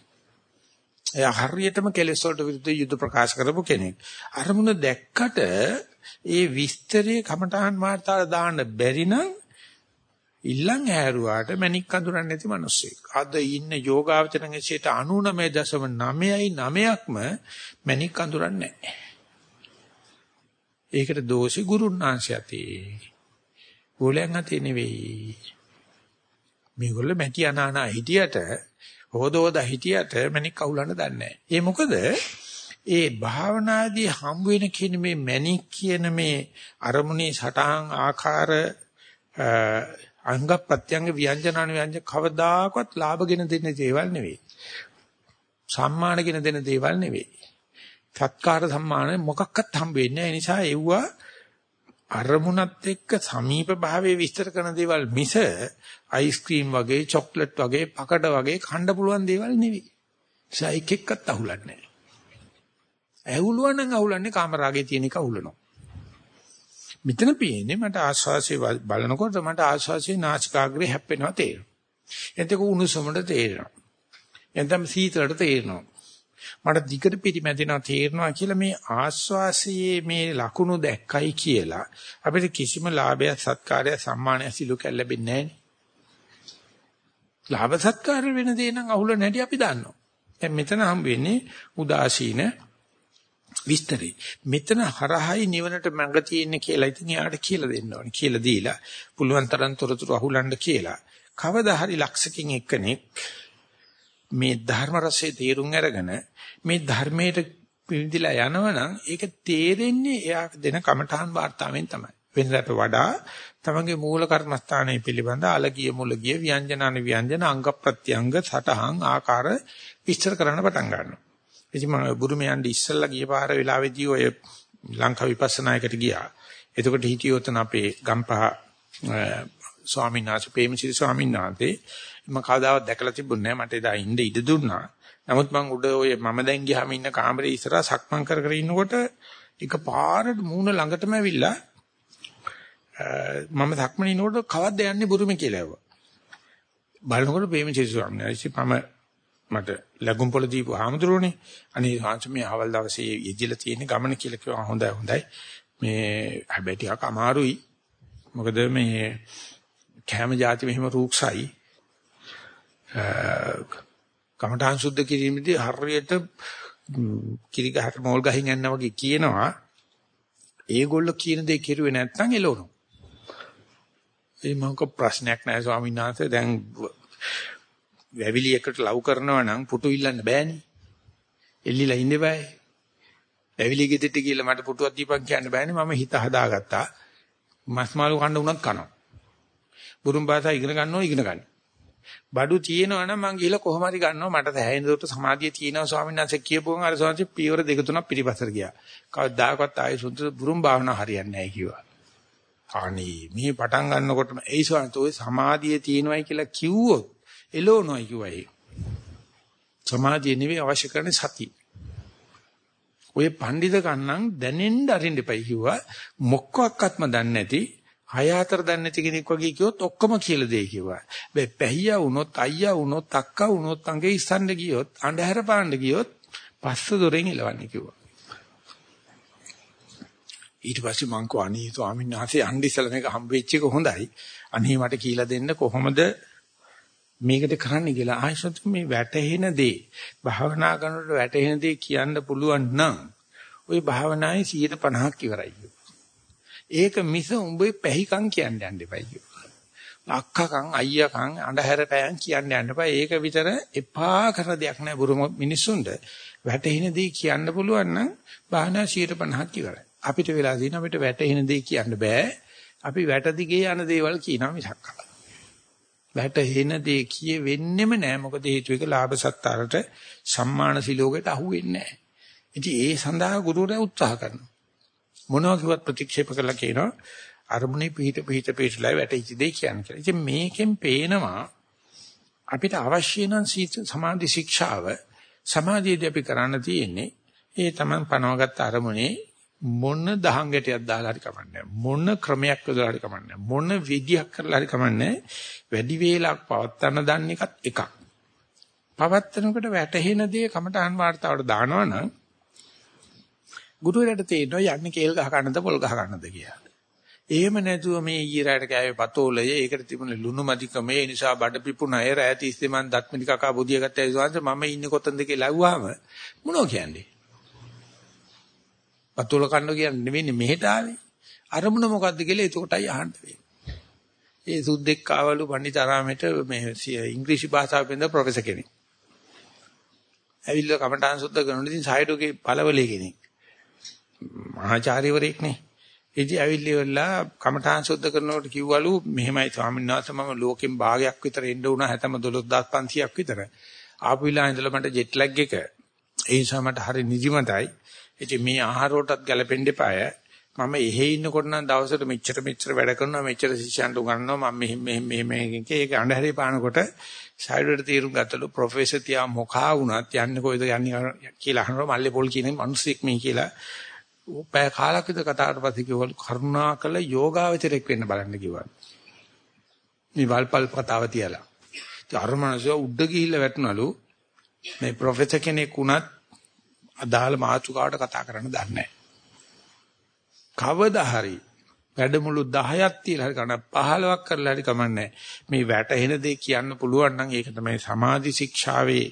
එයා හරියටම කෙලෙස් වලට විරුද්ධ යුද්ධ ප්‍රකාශ කරපු කෙනෙක්. අරමුණ දැක්කට ඒ විස්තරේ කමඨාන් වාර්තාවට දාන්න බැරි නම් ඉල්ලන් හැරුවාට මණික් අඳුරන්නේ නැති මිනිස්සෙක්. අද ඉන්න යෝගාවචරණයේ 99.9ක්ම මණික් අඳුරන්නේ නැහැ. ඒකට දෝෂි ගුරුන්නාංශය ඇතේ. ගෝලයන් ඇතේ නෙවෙයි. මේගොල්ලෝ මැටි අනානා හිටියට හොදෝදා හිටියට මණික් අහුලන්න දන්නේ නැහැ. ඒ මොකද ඒ භාවනාදී හම් වෙන කියන මේ මැණික් කියන මේ අරමුණේ සටහන් ආකාර අංග ප්‍රත්‍යංග ව්‍යංජනාන ව්‍යංජන කවදාකවත් ලාභගෙන දෙන්න දේවල් නෙවෙයි. සම්මානගෙන දෙන දේවල් නෙවෙයි. සත්කාර සම්මාන මොකක්වත් හම්බ වෙන්නේ නැහැ. ඒ නිසා එව්වා අරමුණත් එක්ක සමීප භාවයේ විස්තර කරන දේවල් මිස අයිස්ක්‍රීම් වගේ චොක්ලට් වගේ පකඩ වගේ කන්න පුළුවන් දේවල් නෙවෙයි. ඒ එක එක්කත් අහුලන්නේ නැහැ. ඇහුලුවා නම් අහුලන්නේ කාමරාගේ තියෙන එක අහුලනවා. මෙතන පේන්නේ මට ආස්වාසිය බලනකොට මට ආස්වාසිය නාසිකාග්‍රේ හැප්පෙනවා තේරෙනවා. එතක උණුසුමට තේරෙනවා. එතම් සීතලට තේරෙනවා. මට දිගට පිටිමැදෙනවා තේරෙනවා කියලා මේ ආස්වාසියේ මේ ලකුණු දැක්කයි කියලා අපිට කිසිම ලාභයක් සත්කාරයක් සම්මානයක් සිලුක ලැබෙන්නේ නැහැ. ලාභ සත්කාර වෙන දේ නම් අහුල නැටි අපි දන්නවා. දැන් මෙතන හම් වෙන්නේ උදාසීන විස්තරේ. මෙතන හරහයි නිවනට මඟ තියෙන්නේ කියලා ඉතින් යාට කියලා දෙන්න ඕනේ. කියලා දීලා පුළුවන් තරම් තොරතුරු අහුලන්න කියලා. කවදා හරි ලක්ෂකින් එක්කෙනෙක් මේ ධර්ම රසයේ තේරුම් අරගෙන මේ ධර්මයට පිළිදිලා යනවනම් ඒක තේරෙන්නේ එයා දෙන කමඨාන් වාර්තාවෙන් තමයි. වෙනදාට වඩා තමගේ මූල කර්මස්ථානයේ පිළිබඳ අලගිය මුලගිය ව්‍යංජනාන ව්‍යංජන අංග ප්‍රත්‍යංග සටහන් ආකාර විස්තර කරන්න පටන් ගන්නවා. ඉතින් මම බුරුමේ යන්න ඉස්සෙල්ලා ගිය පාර වෙලාවේදී ඔය ලංකා විපස්සනායකට ගියා. එතකොට හිටියොත් අපේ ගම්පහ ස්වාමීන් වහන්සේ ප්‍රේමසිරි ස්වාමීන් වහන්සේ මම කවදාවත් දැකලා තිබුණේ නැහැ. මට එදා ඉන්න ඉඩ දුන්නා. නමුත් මම උඩ ඔය මම දැන් ගියාම ඉන්න කාමරේ ඉස්සරහා සක්මන් කර කර ඉන්නකොට එක පාරට මූණ ළඟටම ඇවිල්ලා මම සක්මනේ ඉන්නකොට කවද්ද යන්නේ බුරුමේ කියලා ඇහුවා. බලනකොට ප්‍රේමසිරි ස්වාමීන් වහන්සේ මම මට ලැබුම් පොළ දීපු ආමතුරුනේ අනේ හාන්ස මේ අවල් දවසේ යෙදිලා තියෙන ගමන කියලා කිව්වා. හොඳයි හොඳයි. මේ හැබැයි ටිකක් අමාරුයි. මොකද මේ කැම જાති මෙහෙම රූක්සයි. කමඨාන් සුද්ධ කිරීමේදී හරියට කිරි ගහට මෝල් ගහින් යනවා වගේ කියනවා. ඒගොල්ලෝ කියන දේ කෙරුවේ නැත්නම් එළවනවා. ඒ මොකක් ප්‍රශ්නයක් නැහැ ස්වාමීන් වහන්සේ. දැන් වැවිලි එකට ලව් කරනවා නම් පුටු ඉල්ලන්න බෑනේ. එල්ලිලා ඉන්න බෑ. වැවිලි ගෙදෙට ගිහලා මට පුටුවක් දීපන් කියන්න බෑනේ මම හිත හදාගත්තා. මස් මාළු කන්න උනත් කනවා. බුරුම් භාෂා ඉගෙන ගන්නවා ඉගෙන ගන්න. බඩු තියෙනවා නම් මං ගිහලා කොහොම හරි ගන්නවා මට දැහැින දොට සමාධිය තියෙනවා ස්වාමීන් වහන්සේ කියපුවම අර ස්වාමීන් වහන්සේ පියවර දෙක තුනක් පිටිපස්සට ගියා. කවදාකවත් ආයෙ සුදු බුරුම් භාවනා හරියන්නේ නැහැ කිව්වා. අනේ මේ පටන් ගන්නකොටම ඒ ස්වාමීන් ඔය සමාධිය තියෙනවයි කියලා කිව්වොත් එළවනොයි කිව්වයි. සමාධිය නෙවෙයි අවශ්‍ය කරන්නේ සතිය. ඔය පඬිද කන්නම් දැනෙන්න අරින්න එපයි කිව්වා. මොක්කක්වත්ම දන්නේ නැති හය හතර දන්නේ නැති කෙනෙක් වගේ කිව්වොත් ඔක්කොම කියලා දෙයි කිව්වා. හැබැයි පැහියා වුණොත් අයියා වුණොත් අක්කා වුණොත් අඟේ ඉස්සන්න ගියොත් අඳුර පාන්න ගියොත් පස්ස දොරෙන් එලවන්නේ කිව්වා. ඊට පස්සේ මං කෝ අනේ ස්වාමීන් වහන්සේ අන්දිසල මේක හම්බෙච්ච එක හොඳයි. අනේ මට කියලා දෙන්න කොහොමද මේකට කරන්න කියලා ආයසත් මේ වැටහෙන දේ භාවනා කරනකොට වැටහෙන දේ කියන්න පුළුවන් නම් ওই භාවනාවේ 150ක් ඉවරයි. ඒක මිස උඹේ පැහිකම් කියන්න යන්න එපා කිව්වා. අක්කකම් අයියාකම් අඳුර පෑන් කියන්න යන්න එපා. ඒක විතර එපා කරන දෙයක් නෑ බුරුම මිනිස්සුන්ට. වැටෙන දේ කියන්න පුළුවන් නම් භාවනා 150ක් ඉවරයි. අපිට වෙලා දින අපිට වැටෙන දේ කියන්න බෑ. අපි වැට දිගේ යන දේවල් කියනවා මිසක්. වැටෙන දේ කිය වෙන්නෙම නෑ. මොකද හේතුව එක ලාභ සත්කාරට සම්මාන සිලෝකයට අහු වෙන්නේ නෑ. ඉතින් ඒ සඳහා ගුරුවරයා උත්සාහ කරනවා. මොනවා කිව්වත් ප්‍රතික්ෂේප කරලා කියනවා අරමුණේ පිහිට පිහිට පිහිටලා වැටෙච්ච දෙය කියන්නේ කියලා. ඉතින් මේකෙන් පේනවා අපිට අවශ්‍ය නම් සමාධි ශික්ෂාව සමාධියදී අපි කරන්න තියෙන්නේ ඒ තමයි පනවගත්ත අරමුණේ මොන දහංගටයක් දාලා හරි කමන්නේ මොන ක්‍රමයක් යොදලා හරි කමන්නේ මොන විදියක් කරලා හරි කමන්නේ වැඩි වේලක් පවත්වන්න දන්න එකත් එකක්. පවත්වනකොට වැටහෙන දේ කමටහන් වார்த்தාවට දානවනම් ගුරුවරයාට තේරෙනවා යන්නේ කේල් ගහ ගන්නද පොල් ගහ ගන්නද කියලා. එහෙම නැතුව මේ ඊරාට කෑවේ පතෝලය ඒකට තිබුණ ලුණු මදිකම ඒ නිසා බඩ පිපුණා ඒ රෑ 30 මන් දත්මිනි කකා බුදිය ගත්තා ඒ ස්වාමීන් මම ඉන්නේ කොතනද කියලා ඇහුවාම මොනෝ කියන්නේ? පතෝල කන්න කියන්නේ නෙවෙයි මෙහෙට ආවේ. අරමුණ මොකද්ද කියලා එතකොටයි අහන්න වෙන්නේ. ඒ සුද්දෙක් ආවලු පණ්ඩිතාරාමෙට මේ ඉංග්‍රීසි භාෂාව පෙන්ද ප්‍රොෆෙසර් කෙනෙක්. ඇවිල්ලා කමටහන් සුද්ධ කරනවා. ඉතින් සයිඩෝගේ පළවලේ කෙනෙක්. මහාචාර්යවරයෙක් නේ. ඉතින් ඇවිල්ලිවලා කමඨාන් සුද්ධ කරනකොට කිව්වලු මෙහෙමයි ස්වාමීන් වහන්සේ මම ලෝකෙන් භාගයක් විතර එන්න උනා හැතම 12500ක් විතර. ආපු විලා ඉඳලා මට ජෙට් ලැග් එක. ඒ නිසා මට හරි නිදිමතයි. ඉතින් මේ ආහාර වලටත් ගැලපෙන්න එපාය. මම එහෙ ඉන්නකොට නම් දවසට මෙච්චර මෙච්චර වැඩ කරනවා මෙච්චර ශිෂ්‍යයන්ට උගන්වනවා මම මෙහෙම මෙහෙම මෙහෙම ඒක අඳුරේ පානකොට සයිඩ් තීරුම් ගත්තලු ප්‍රොෆෙසර් තියා මොකා වුණත් යන්නේ කොයිද යන්නේ කියලා අහනවා මල්ලේ පොල් කියන මිනිස්සෙක් මේ කියලා පැය කාලක් විතර කතාවට පස්සේ කිව්වලු කරුණාකර යෝගාවචරයක් වෙන්න බලන්න කිව්වා. මේ වල්පල් කතාව තියලා. ඉතින් අර මනසෝ උඩ ගිහිල්ලා වැටුණලු මේ ප්‍රොෆෙසර් කෙනෙක් වුණත් අදාළ මාතෘකාවට කතා කරන්න දන්නේ නැහැ. කවදා හරි වැඩමුළු 10ක් තියලා හරි කන 15ක් කරලා හරි කමන්නේ මේ වැටෙන දේ කියන්න පුළුවන් නම් ඒක තමයි සමාධි ශික්ෂාවේ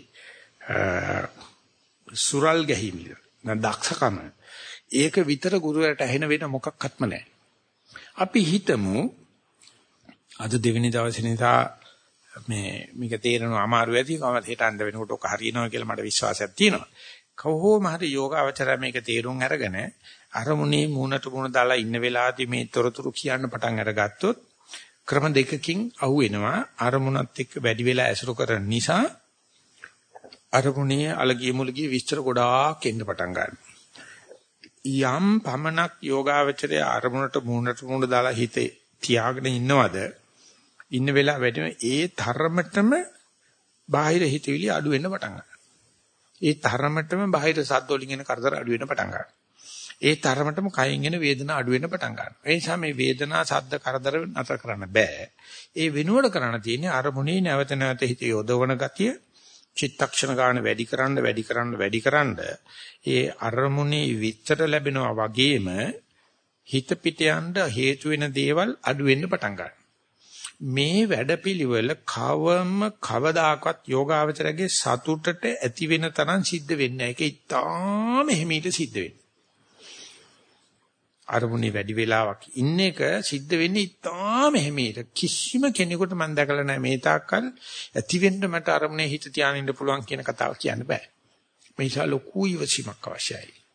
සුරල් ගැහිමිල. දක්ෂකම. ඒක විතර ගුරුවරට ඇහෙන වෙන මොකක්වත්ම නැහැ. අපි හිතමු අද දෙවෙනි දවසේ නිසා මේ මේක තේරෙනවා අමාරු ඇති කොහොමද හෙට අන්ද වෙනකොට ඔක හරියනවා කියලා මට විශ්වාසයක් තියෙනවා. කොහොම හරි යෝගාවචරය මේක තේරුම් අරගෙන අරමුණේ මූණට මූණ දාලා ඉන්න වෙලාවදී මේ තොරතුරු කියන්න පටන් අරගත්තොත් ක්‍රම දෙකකින් අහුවෙනවා අරමුණත් එක්ක වැඩි වෙලා ඇසුරු කරන නිසා අරමුණේ අලගිය මුලගිය විස්තර ගොඩාක් එන්න පටන් ගන්නවා. යම් පමණක් යෝගාවචරයේ අරමුණට මූණට මූණ දාලා හිතේ තියාගෙන ඉන්නවද ඉන්න වෙලාව වැඩිම ඒ තරමටම බාහිර හිතවිලි අඩු වෙන්න පටන් ගන්නවා. ඒ තරමටම බාහිර සද්ද වලින් එන කරදර අඩු වෙන්න පටන් ගන්නවා. ඒ තරමටම කයින් එන වේදනාව අඩු වෙන්න පටන් ගන්නවා. ඒ නිසා මේ වේදනා සද්ද කරදර නතර කරන්න බෑ. ඒ වෙනුවට කරන්න තියෙන්නේ අරමුණේ නැවත නැවත හිත යොදවන ගතිය චිත්තක්ෂණ ගන්න වැඩි කරන්න වැඩි කරන්න වැඩි කරන්න ඒ අරමුණේ විතර ලැබෙනවා වගේම හිත පිට යන්න හේතු වෙන දේවල් අඩු වෙන්න පටන් ගන්නවා. මේ වැඩපිළිවෙල කවම කවදාකවත් යෝගාවචරයේ සතුටට ඇති වෙන තරම් සිද්ධ වෙන්නේ නැහැ. ඒක ඉතාම හිමීට සිද්ධ වෙන්නේ. අරමුණේ වැඩි වෙලාවක් ඉන්න එක සිද්ධ වෙන්නේ ඉතාම හිමීට. කිසිම කෙනෙකුට මම දැකලා නැහැ මේ තාක්කල් ඇති වෙන්න මට අරමුණේ හිත තියාගෙන ඉන්න පුළුවන් කියන කතාව කියන්න බෑ. මේ නිසා ලොකු ඉවසීමක් අවශ්‍යයි.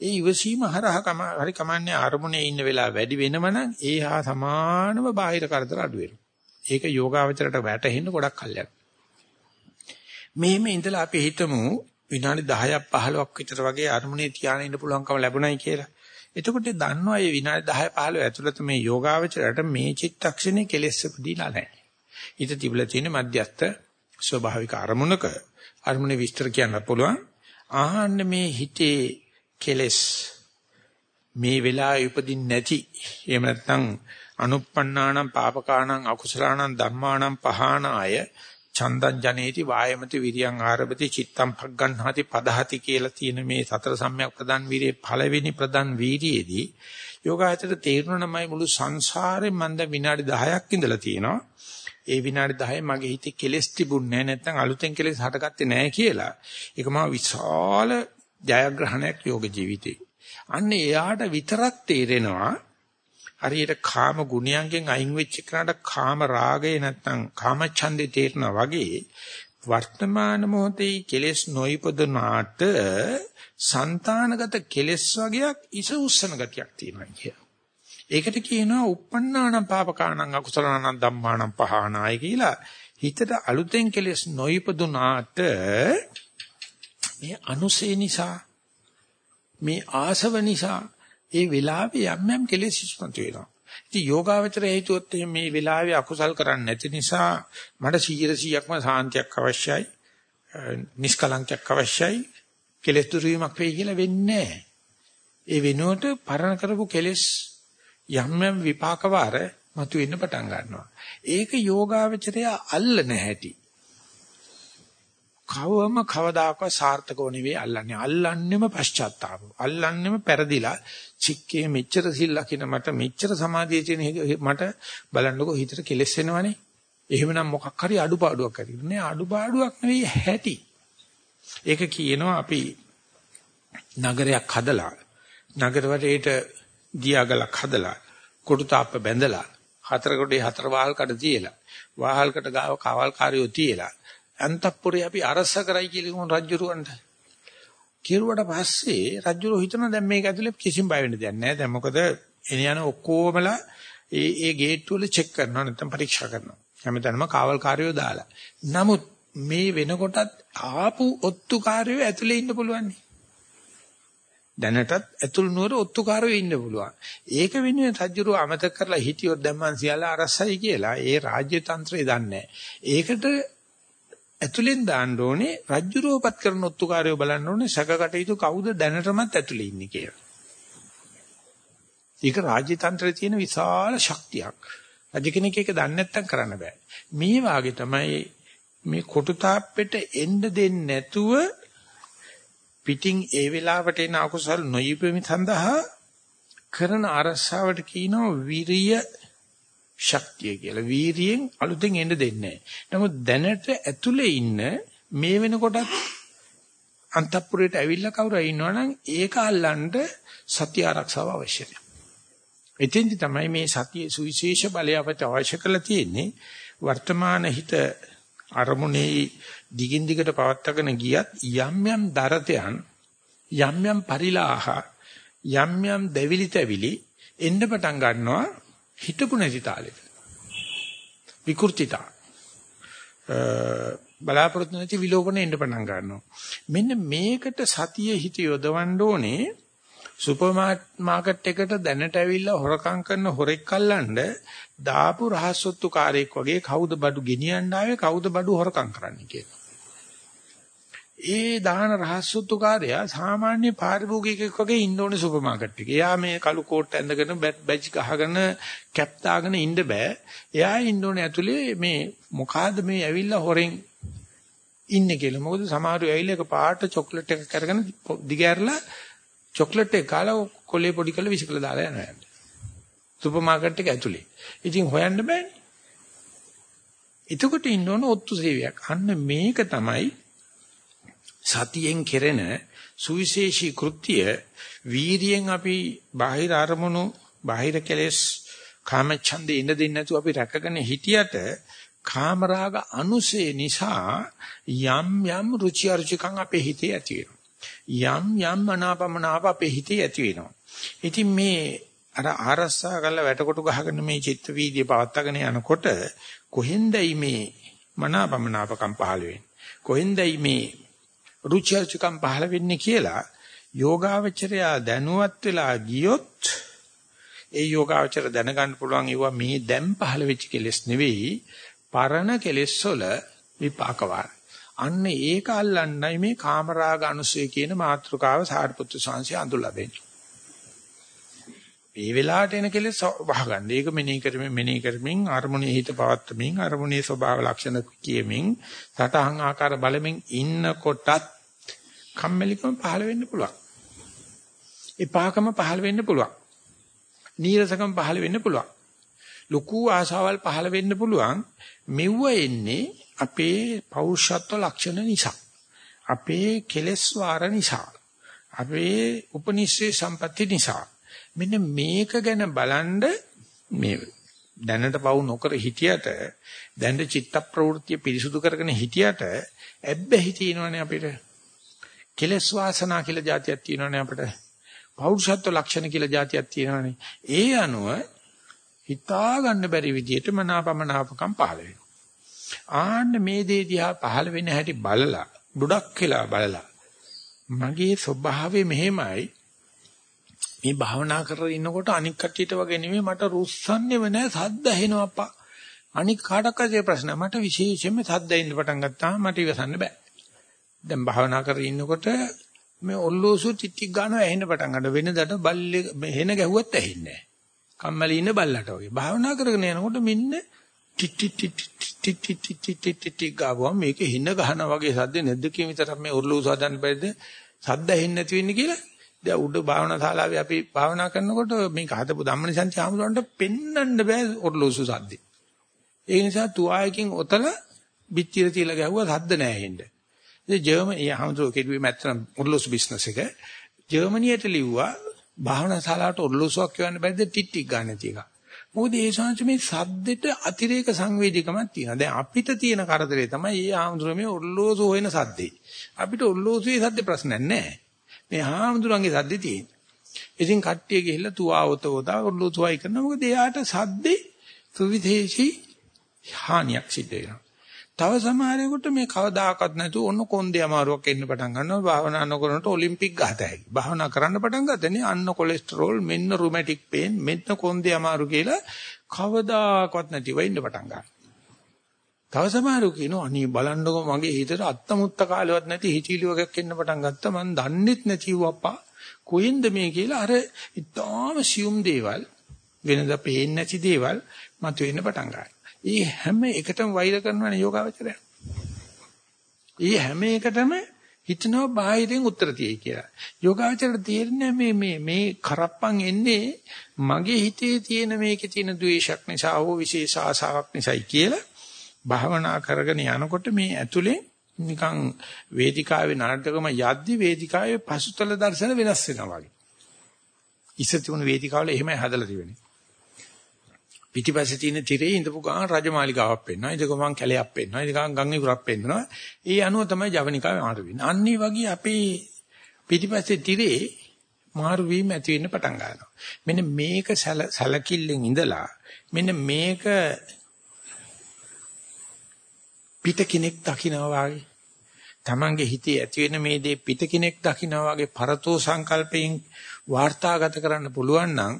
ඒ ඉවසීම හරහා කම හරි කමන්නේ අරමුණේ ඉන්න වෙලාව වැඩි වෙනම නම් ඒ හා සමානව බාහිර කරදර අඩු වෙනවා. ඒක යෝගාවචරයට වැටෙන්න ගොඩක් කල්යක්. මෙහෙම ඉඳලා අපි හිතමු විනාඩි 10ක් 15ක් විතර වගේ අරමුණේ තියාගෙන ඉන්න පුළුවන්කම ලැබුණයි කියලා. එතකොට දන්නවා මේ විනාඩි 10 15 ඇතුළත මේ යෝගාවචරයට මේ චිත්තක්ෂණේ කෙලෙස් උපදීලා නැහැ. හිත තිබුලා තියෙන මධ්‍යස්ත ස්වභාවික අරමුණක අරමුණේ විස්තර කියන්න පුළුවන්. ආහන්න මේ හිතේ කෙලෙස්. මේ වෙලාවේ උපදින්නේ නැති. එහෙම නැත්නම් අනුප්පන්නානම් පාපකානම් අකුසලානම් ධම්මානම් පහානාය. චන්දං ජනේති වායමති විරියං ආරභති චිත්තං පග්ගණ්හාති පදහති කියලා තියෙන මේ සතර සම්‍යක් ප්‍රදන් වීරියේ පළවෙනි ප්‍රදන් වීරියේදී යෝගාචර තේරුණාමයි මුළු සංසාරේ මන්ද විනාඩි 10ක් ඉඳලා තියෙනවා. ඒ විනාඩි 10 මගේ හිතේ කෙලස් තිබුණේ නැත්නම් අලුතෙන් කෙලස් හටගත්තේ නැහැ කියලා. ඒක මා විශාල ජයග්‍රහණයක් යෝග ජීවිතේ. අන්න එයාට විතරක් තේරෙනවා හරියට කාම ගුණයන්ගෙන් අයින් වෙච්ච කෙනාට කාම රාගය නැත්නම් කාම ඡන්දේ තේරෙනවා වගේ වර්තමාන මොහොතේ කෙලෙස් නොයිපදනාට సంతానගත කෙලෙස් වගේක් ඉස උස්සන ගතියක් තියෙනවා කිය. ඒකට කියනවා uppannānaṁ pāpakānaṁ akusalānaṁ dhammānaṁ pahānāය කියලා. හිතට අලුතෙන් කෙලෙස් නොයිපදුනාට මේ අනුසේ නිසා මේ ආසව නිසා ඒ වෙලාවේ යම් යම් කෙලෙස් ඉස්මතු වෙනවා. ඉතින් යෝගාවචරය හේතුවත් මේ වෙලාවේ අකුසල් කරන්නේ නැති නිසා මට 100%ක්ම සාන්තියක් අවශ්‍යයි. නිෂ්කලංකයක් අවශ්‍යයි. කෙලෙස් දුරීමක් වෙයි කියලා වෙන්නේ ඒ වෙනුවට පරණ කරපු කෙලෙස් යම් යම් විපාක වාර මතුවෙන්න පටන් ගන්නවා. ඒක යෝගාවචරය අල්ල නැහැටි. කවම කවදාකවත් සාර්ථකව නෙවෙයි අල්ලන්නේ. අල්ලන්නෙම පශ්චාත්තාප. අල්ලන්නෙම පෙරදිලා චික්කේ මෙච්චර සිල් ලකින මට මෙච්චර සමාධිය තියෙන මට බලන්නකෝ හිතට කෙලස් එනවනේ. එහෙමනම් මොකක් හරි අඩුපාඩුවක් ඇති නේ අඩුපාඩුවක් නෙවෙයි හැටි. ඒක කියනවා අපි නගරයක් හදලා නගර වටේට දියාගලක් හදලා කොටු තාප්ප බැඳලා හතර කොටේ හතර වාහල් කඩ තියලා වාහල්කට ගාව කවල්කාරයෝ තියලා අන්තපුරේ අපි අරස කරයි කියලා කොහොම රජ්ජුරුවන්ට කෙරුවට පස්සේ රජුරෝ හිතනවා දැන් මේක ඇතුලේ කිසිම බය වෙන්න දෙයක් නැහැ. දැන් මොකද එන යන ඔක්කොමලා ඒ ඒ ගේට්ටු වල චෙක් කරනවා නැත්නම් පරීක්ෂා කරනවා. හැමතැනම කාවල්කාරයෝ දාලා. නමුත් මේ වෙනකොටත් ආපු ඔත්තුකාරයෝ ඇතුලේ ඉන්න පුළුවන්. දැනටත් ඇතුල් නුවර ඔත්තුකාරයෝ ඉන්න පුළුවන්. ඒක වෙනුවෙන් රජුරෝ අමතක කරලා හිටියොත් දැන් මං සියල්ල අරසයි කියලා ඒ රාජ්‍ය තන්ත්‍රය දන්නේ ඒකට ඇතුලෙන් දාන්න ඕනේ රජ්ජුරෝපත් කරන ඔත්තුකාරයෝ බලන්න ඕනේ සැකකටයුතු කවුද දැනටමත් ඇතුලේ ඉන්නේ කියලා. ඒක රාජ්‍ය තන්ත්‍රයේ තියෙන විශාල ශක්තියක්. රජ කෙනෙක් ඒක දන්නේ නැත්තම් කරන්න බෑ. මේ වාගේ තමයි මේ කොටු තාප්පෙට එන්න දෙන්නේ නැතුව පිටින් ඒ වෙලාවට එන අකුසල් නොයිපෙමි සඳහා කරන අරසාවට කියනවා විරිය ශක්තිය කියලා. වීරියෙන් අලුතෙන් එන්න දෙන්නේ නමුත් දැනට ඇතුලේ ඉන්න මේ වෙනකොටත් අන්තපුරයට ඇවිල්ලා කවුරු ඉන්නවනම් ඒක අල්ලන්න සත්‍ය ආරක්ෂාව අවශ්‍යයි. එතෙන්දි තමයි මේ සතිය සුවිශේෂ බලය අපට අවශ්‍ය කරලා තියෙන්නේ වර්තමාන හිත අරමුණේ දිගින් දිගට පවත්වාගෙන ගියත් යම් යම් දරතයන් යම් යම් පරිලාහ යම් යම් දෙවිලි තැවිලි එන්න පටන් ගන්නවා හිතපු නැති තාලෙට. විකෘතිතා. බලාපොරොත්තු නැති විලෝපණය එන්න පටන් ගන්නවා. මෙන්න මේකට සතිය හිත යොදවන්න ඕනේ සුපර් මාකට් එකට දැනට ඇවිල්ලා හොරකම් කරන හොරෙක් අල්ලන්න දාපු රහස්සොත්තු කාරයෙක් වගේ කවුද බඩු ගෙනියන්න ආවේ කවුද බඩු හොරකම් කරන්න කියලා. ඒ දාන රහස්සුතුකාරයා සාමාන්‍ය පාරිභෝගිකයෙක් වගේ ඉන්න ඕනේ සුපර් මාකට් එකේ. එයා මේ කළු කෝට් ඇඳගෙන බැජ් ගහගෙන කැප් දාගෙන ඉන්න බෑ. එයා ඉන්න ඕනේ ඇතුලේ මේ මොකಾದ මේ ඇවිල්ලා හොරෙන් ඉන්නේ කියලා. මොකද සමහරව ඇවිල්ලා එක පාට චොක්ලට් එකක් අරගෙන දිගෑරලා චොක්ලට් එක කාලා කොලේ පොඩි කරලා විසිකලා දාලා යනවා. සුපර් මාකට් එක ඇතුලේ. ඉතින් හොයන්න බෑනේ. එතකොට ඉන්න ඕන ඔත්තු සේවයක්. අන්න මේක තමයි සතියෙන් කෙරෙන සුවිශේෂී කෘත්‍ය වීරියෙන් අපි බාහිර අරමුණු බාහිර කෙලෙස් කාමච්ඡන්දේ ඉන්න දෙන්නේ නැතුව අපි රැකගෙන හිටියට කාමරාග අනුසේ නිසා යම් යම් රුචි අරුචිකම් අපේ හිතේ ඇති යම් යම් අනාපමනාප අපේ හිතේ ඇති වෙනවා. ඉතින් මේ අර ආරස්සා කරලා වැටකොටු ගහගෙන මේ චිත්ත වීදිය පවත්වාගෙන යනකොට කොහෙන්දයි මේ මනාපමනාපකම් පහළ වෙන්නේ? කොහෙන්දයි මේ රුචර්චකම් පහළ වෙන්නේ කියලා යෝගාවචරය දැනුවත් වෙලා ගියොත් ඒ යෝගාවචර දැනගන්න පුළුවන් ඒවා මේ දැන් පහළ වෙච්ච කෙලෙස් නෙවෙයි පරණ කෙලෙස් වල විපාක අන්න ඒක අල්ලන්නයි මේ කාමරාග අනුසය කියන මාතෘකාව සාරිපුත්‍ර සංසය අඳුල්ලා දෙන්නේ. මේ වෙලාවට එන කෙලෙස් වහගන්න. ඒක මෙනෙහි කරමින් මෙනෙහි කරමින් අරමුණේ හිත පවත්වමින් අරමුණේ ස්වභාව ලක්ෂණ කියමින් සටහන් ආකාර බලමින් ඉන්නකොටත් කම්මැලිකම පහළ වෙන්න පුළුවන්. එපාකම පහළ වෙන්න පුළුවන්. නීරසකම පහළ වෙන්න පුළුවන්. ලොකු ආශාවල් පහළ වෙන්න පුළුවන්. මෙව්ව එන්නේ අපේ පෞරුෂත්ව ලක්ෂණ නිසා. අපේ කෙලෙස් වාර නිසා. අපේ උපනිශ්‍රේ සම්පatti නිසා. මෙන්න මේක ගැන බලන්ඩ මේ දැනට පවු නොකර හිටියට දැනට චිත්ත ප්‍රවෘත්ති පිරිසුදු කරගෙන හිටියට ඇබ්බැහි තියෙනවනේ අපිට. කෙලස් වාසනා කියලා જાතියක් තියෙනවනේ අපිට. පෞරුෂත්ව ලක්ෂණ කියලා જાතියක් තියෙනවනේ. ඒ අනුව හිතා ගන්න බැරි විදිහට මනාපමනාපකම් පහළ වෙනවා. ආන්න මේ දේ දිහා පහළ වෙන හැටි බලලා බුඩක් කියලා බලලා මගේ ස්වභාවය මෙහෙමයි. මේ භාවනා කරගෙන ඉන්නකොට අනික් කට්ටියට වගේ නෙමෙයි මට රුස්සන්නේම නැහැ සද්ද ඇහෙනවා අප්පා. අනික් කාටවත් ඒ ප්‍රශ්න මට විශේෂයෙන්ම සද්ද එන්න පටන් ගත්තාම මට ඉවසන්න බෑ. දැන් භාවනා කරගෙන ඉන්නකොට මේ ඔල්ලෝසු ටිටික් ගන්නවා ඇහෙන්න පටන් ගන්න වෙනදට බල්ලේ හෙන ගැහුවත් ඇහෙන්නේ නැහැ. කම්මැලි ඉන්න බල්ලට වගේ. භාවනා කරගෙන යනකොට මෙන්න ටිටි ටිටි ටිටි ටිටි ටිටි ගාවම මේක හින ගහනා වගේ සද්ද නැද්ද කියන විතරක් මේ ඔර්ලෝසු හදන්න බැරිද? සද්ද ඇහෙන්නේ නැති වෙන්නේ කියලා දැන් උඩ භාවනා ශාලාවේ අපි භාවනා කරනකොට මේක හදපු ධම්මනිසංච ආමුදුරන්ට පෙන්වන්න බෑ ඔර්ලෝසු සද්දේ. ඒ නිසා තුආයකින් ඔතල පිටිර තියලා ගැහුවා සද්ද නෑ හෙන්න. ඉතින් ජර්මනි ආමුදුර කෙරුවේ මැත්තම් ඔර්ලෝසු බිස්නස් එක. ජර්මනියට ලිව්වා භාවනා ශාලාවට ඔර්ලෝසුවක් කියවන්න බැරිද ටිට්ටික් ගන්න තියක. මොකද ඒ ශාංශ මේ සද්දෙට අතිරේක සංවේදීකමක් තියෙනවා. දැන් අපිට තියෙන කරදරේ තමයි මේ ආමුදුර මේ ඔර්ලෝසු හොයන සද්දේ. අපිට ඔර්ලෝසුවේ සද්ද ප්‍රශ්නයක් නෑ. මේ හාමුදුරන්ගේ සද්දේ තියෙන. ඉතින් කට්ටිය ගිහිල්ලා තුආවත උදා ඔල්ලු තුවයි කරනවා. මොකද එයාට සද්දේ සුවිදේශී හානියක් සිද්ධ වෙනවා. තව සමහරෙකුට මේ කවදාකවත් නැතුව ඔන්න කොන්දේ අමාරුවක් එන්න පටන් ගන්නවා. භාවනා නොකරනකොට ඔලිම්පික් ගහතයි. භාවනා කරන්න පටන් ගත්තනේ අන්න කොලෙස්ටරෝල් මෙන්න රුමැටික් පේන් මෙන්න කොන්දේ අමාරු කියලා කවදාකවත් නැතිව ඉන්න පටන් ගන්නවා. තව සමහරු කියනවා අනේ බලන්නකො මගේ හිතට අත්තමුත්ත කාලෙවත් නැති හිචිලි වගේක් එන්න පටන් ගත්තා මං දන්නෙත් නැති වප්පා කොහෙන්ද මේ කියලා අර ඉතාම සියුම් දේවල් වෙනදා පේන්නේ නැති දේවල් මතුවෙන්න පටන් ගන්නවා. ඒ හැම එකටම වෛර කරනවනේ යෝගාවචරය. ඒ හැම එකටම හිතනවා බාහිරින් උත්තර තියෙයි කියලා. යෝගාවචරයට තේරෙන්නේ මේ මේ මේ කරප්පන් එන්නේ මගේ හිතේ තියෙන මේකේ තියෙන ද්වේෂයක් නිසා හෝ විශේෂ ආසාවක් නිසායි කියලා භාවනා කරගෙන යනකොට මේ ඇතුලේ නිකන් වේදිකාවේ නාටකම යද්දි වේදිකාවේ පසුතල දර්ශන වෙනස් වෙනවා වගේ. ඉස්සර තිබුණු වේදිකාවල එහෙමයි හදලා තිබෙන්නේ. පිටිපස්සේ තියෙන තිරේ ඉඳපු ගාන රජමාලිගාවක් පෙන්වනවා. ඉඳ ගමන් කැලයක් පෙන්වනවා. ඉඳ ගමන් ගම් ඉවුරක් පෙන්වනවා. ඒ අනුව තමයි ජවනිකාවේ මාරු වෙන්නේ. අන්නේ වගේ අපේ පිටිපස්සේ තිරේ මාරු වීම ඇති වෙන්න පටන් ගන්නවා. මෙන්න මේක සැලකිල්ලෙන් ඉඳලා මෙන්න මේක පිට කෙනෙක් දකිනවා වගේ තමන්ගේ හිතේ ඇති වෙන මේ දේ පිට කෙනෙක් දකිනවා වගේ පරතෝ සංකල්පයෙන් වාර්තාගත කරන්න පුළුවන් නම්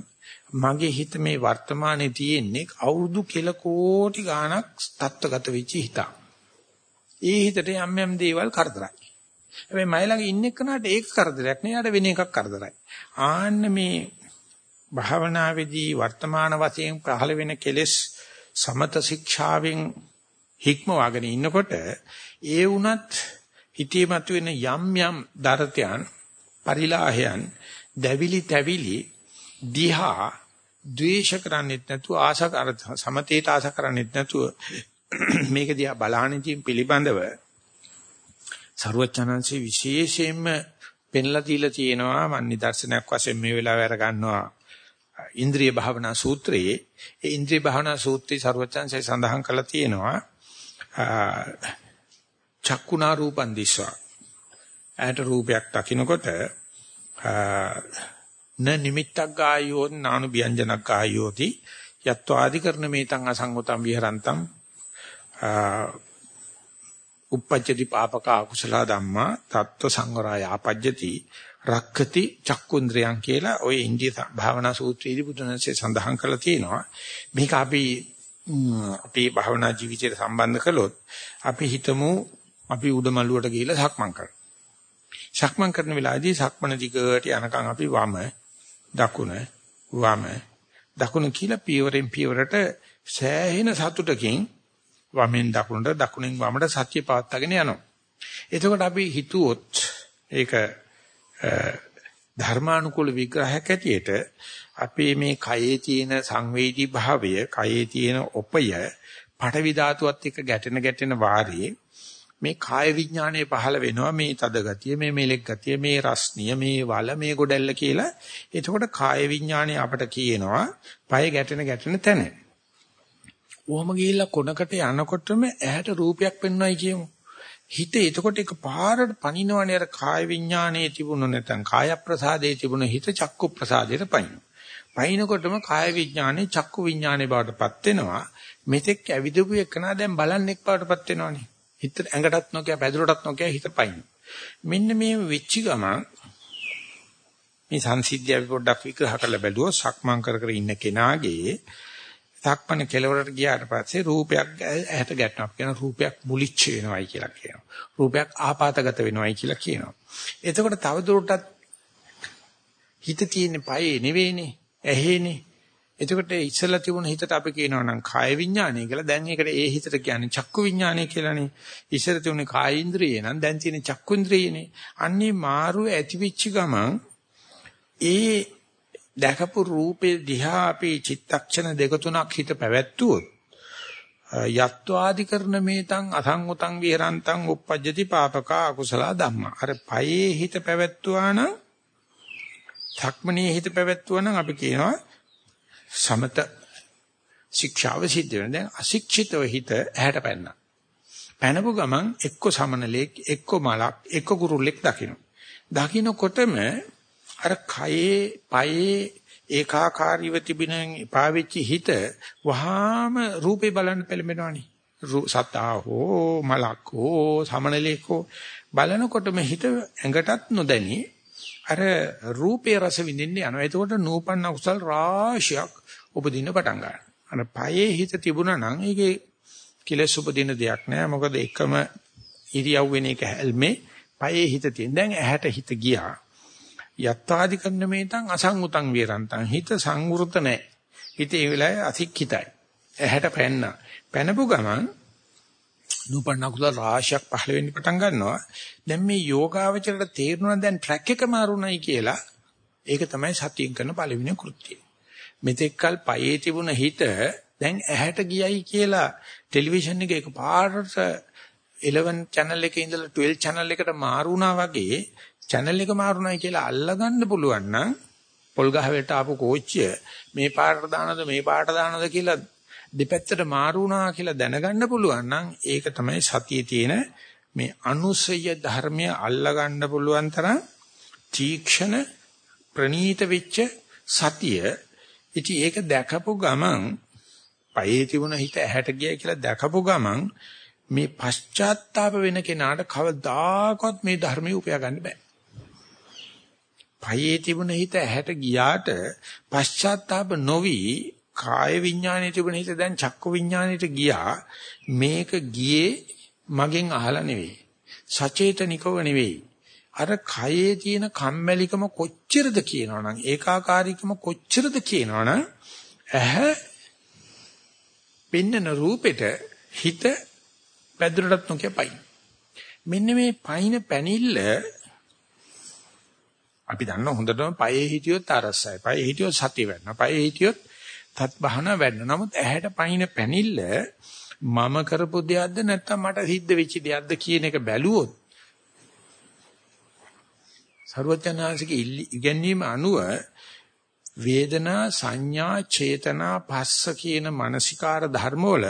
මගේ හිත මේ වර්තමානයේ තියෙන්නේ අවුරුදු කෙල කෝටි ගාණක් තත්ත්වගත වෙච්ච හිතක්. ඒ හිතට යම් යම් දේවල් කරදරයි. හැබැයි මයි ළඟ ඉන්න කෙනාට ඒක කරදරයක් නෑ. යාට වෙන එකක් කරදරයි. ආන්න මේ භාවනාවේදී වර්තමාන වශයෙන් පහළ වෙන කෙලෙස් සමත ශික්ෂාවෙන් හික්ම වාගෙන ඉන්නකොට ඒ වුණත් හිතේ මතුවෙන යම් යම් දරතයන් පරිලාහයන් දැවිලි තැවිලි දිහා ද්වේෂ කරන්නේත් නැතුව ආශා කර සමතේට ආශා කරන්නේත් නැතුව මේක දිහා බලහනින් පිළිබඳව ਸਰුවචනංශේ විශේෂයෙන්ම පෙන්ලා දීලා තියෙනවා මන් නිදර්ශනයක් වශයෙන් මේ වෙලාවේ අර ගන්නවා ඉන්ද්‍රිය භාවනා සූත්‍රයේ ඒ ඉන්ද්‍රිය භාවනා සූත්‍රය ਸਰුවචනංශේ සඳහන් කරලා තියෙනවා චක්කුණා රූපන් දිස්වා ඇට රූපයක් දකින්නකොට න නිමිත්තක් ගායෝ නානු ව්‍යංජනක් ගායෝති යත්වාදි කරන මේතං අසංගතම් විහරන්තම් uppajjati papaka akusala dhamma tattva සංවරය ආපජ්ජති රක්ඛති චක්කුන්ද්‍රයන් කියලා ওই ඉන්දිය භාවනා සූත්‍රයේදී බුදුන්සේ සඳහන් කරලා තියෙනවා. මේක අපි අපේ භාවනා ජීවිතයට සම්බන්ධ කළොත් අපි හිතමු අපි උඩමළුවට ගිහිල්ලා සක්මන් කරනවා සක්මන් කරන වෙලාවේදී සක්මන දිගට යනකම් අපි වම දකුණ වම දකුණ කියලා පියවරෙන් පියවරට සෑහෙන සතුටකින් වමෙන් දකුණට දකුණෙන් වමට සත්‍ය පවත්වාගෙන යනවා. එතකොට අපි හිතුවොත් ඒක ධර්මානුකූල විග්‍රහයක් ඇටියට අපේ මේ කයේ තියෙන සංවේදී භාවය, කයේ තියෙන ඔපය, පඨවි ධාතුවත් එක්ක ගැටෙන ගැටෙන වාරයේ මේ කාය විඥානයේ පහළ වෙනවා මේ තද ගතිය මේ මෙලෙක් ගතිය මේ රස්නිය මේ වල මේ ගොඩැල්ල කියලා එතකොට කාය විඥානය අපට කියනවා පය ගැටෙන ගැටෙන තැන. ඔහොම ගිහිල්ලා කොනකට යනකොටම ඇහැට රූපයක් පෙන්වයි කියමු. හිත එතකොට එක පාරට පනිනවනේ අර කාය විඥානයේ තිබුණ නැත්නම් කාය ප්‍රසාදයේ තිබුණ හිත චක්කු ප්‍රසාදයට පනින. පනිනකොටම කාය විඥානේ චක්කු විඥානේ බවටපත් වෙනවා. මෙතෙක් ඇවිදපු එකනා දැන් බලන්නෙක් බවටපත් වෙනවනේ. හිත ඇඟටත් නොකිය පැදුරටත් නොකිය හිත පයින්. මෙන්න මේ වෙච්ච ගමන් මේ සංසිද්ධිය අපි පොඩ්ඩක් විග්‍රහ කරලා බැලුවොත් සක්මන් කර කර ඉන්න කෙනාගේ සක්මන කෙලවරට ගියාට පස්සේ රූපයක් ඇහැට ගැටෙනවා කියන රූපයක් මුලිච්ච වෙනවයි කියලා කියනවා. රූපයක් ආපాతගත වෙනවයි කියලා කියනවා. එතකොට තව දුරටත් හිත තියෙන පයේ නෙවෙයිනේ ඇහෙනේ එතකොට ඉස්සලා තිබුණ හිතට අපි කියනවා නම් කාය විඥානය කියලා. දැන් ඒකට ඒ හිතට කියන්නේ චක්කු විඥානය කියලානේ. ඉස්සර තිබුණේ කාය ඉන්ද්‍රිය නම් දැන් තියෙන්නේ චක්කු ඉන්ද්‍රියනේ. අන්නේ මාරු ඇතිවිච්ච ගමන් ඒ දැකපු රූපේ දිහා අපි චිත්තක්ෂණ දෙක තුනක් හිත පැවැත්තුවොත් යත්වාදි කරන මේතං අසංගතං විහරන්තං uppajjati papaka akusala dhamma අර පයේ හිත පැවැත්තුවා නම් ධක්මනේ හිත පැවැත්තුවා නම් අපි කියනවා සමත ශික්ෂාව සිද්ධ වෙන. දැන් අශික්ෂිතව හිත ඇහැට පැන්නා. පැනපු ගමන් එක්ක සමනලෙක් එක්ක මලක් එක්ක කුරුල්ලෙක් දකින්න. දකින්නකොටම අර කයේ පයේ ඒකාකාරීව තිබෙන පාවෙච්ච හිත වහාම රූපේ බලන්න පෙළඹෙනවනේ. සත්තා හෝ මලක් හෝ සමනලෙක් හෝ බලනකොටම හිත ඇඟටත් නොදැනි අර රූපේ රස විඳින්න යනවා. එතකොට නූපන්න කුසල් රාශියක් උපදින්න පටන් ගන්නවා. අර පයේ හිත තිබුණා නම් ඒකේ කිලස් උපදින දෙයක් නෑ. මොකද එකම ඉරියව් වෙන එක හැල්මේ පයේ හිත තියෙන. දැන් ඇහැට හිත ගියා. යත්තාදි කරන මේතන් අසංගුතං විරන්තං හිත සංවෘත නෑ. හිත ඒ වෙලාවේ අසික්කිතයි. ඇහැට පැන්න. පැනපු ගමන් නූපන්න කුසල රාශියක් පහළ වෙන්න පටන් ගන්නවා. දැන් මේ යෝගාවචරයට තේරුණා දැන් ට්‍රැක් එක මාරුණයි කියලා. ඒක තමයි සතියෙන් කරන පළවෙනි කෘත්‍යය. මෙතෙක්කල් පයේ තිබුණ හිත දැන් ඇහැට ගියයි කියලා ටෙලිවිෂන් එක එකපාරට 11 channel එකේ ඉඳලා 12 channel එකට මාරු වුණා වගේ channel එක මාරුණයි කියලා අල්ලගන්න පුළුවන් නම් පොල් ගහ වෙට ආපු කෝච්චිය මේ පාටට දානද මේ පාටට දානද කියලා දෙපැත්තට මාරු වුණා කියලා දැනගන්න පුළුවන් නම් ඒක තමයි සතියේ තියෙන මේ අනුසය ධර්මය අල්ලගන්න පුළුවන් තරම් තීක්ෂණ ප්‍රනීත වෙච්ච සතිය ඉතින් ඒක දැකපු ගමන් පයේ තිබුණ හිත ඇහැට ගියයි කියලා දැකපු ගමන් මේ පශ්චාත්තාප වෙන කෙනාට කවදාකවත් මේ ධර්මයේ උපයා ගන්න බෑ. පයේ තිබුණ හිත ඇහැට ගියාට පශ්චාත්තාප නොවි කාය විඥානයේ තිබුණ හිත දැන් චක්ක විඥානයට ගියා. මේක ගියේ මගෙන් අහලා නෙවෙයි. සචේතනිකව නෙවෙයි. අර කයේ තියෙන කම්මැලිකම කොච්චරද කියනවනම් ඒකාකාරීකම කොච්චරද කියනවනම් ඇහැ පින්නන රූපෙට හිත පැදුරටත් නොකිය පයින්. මෙන්න මේ පයින් පැනිල්ල අපි දන්න හොඳටම පයේ හිටියොත් අරසයි පයේ හිටියොත් සතිය වෙන්න පයේ හිටියොත් තත් බහන වෙන්න නමුත් ඇහැට පයින් පැනිල්ල මම කරපු දෙයක්ද නැත්නම් මට සිද්ධ වෙච්ච දෙයක්ද කියන එක බැලුවොත් සරුවචනාංශික ඉගැන්වීම අනුව වේදනා සංඥා චේතනා පස්ස කියන මානසිකාර ධර්මවල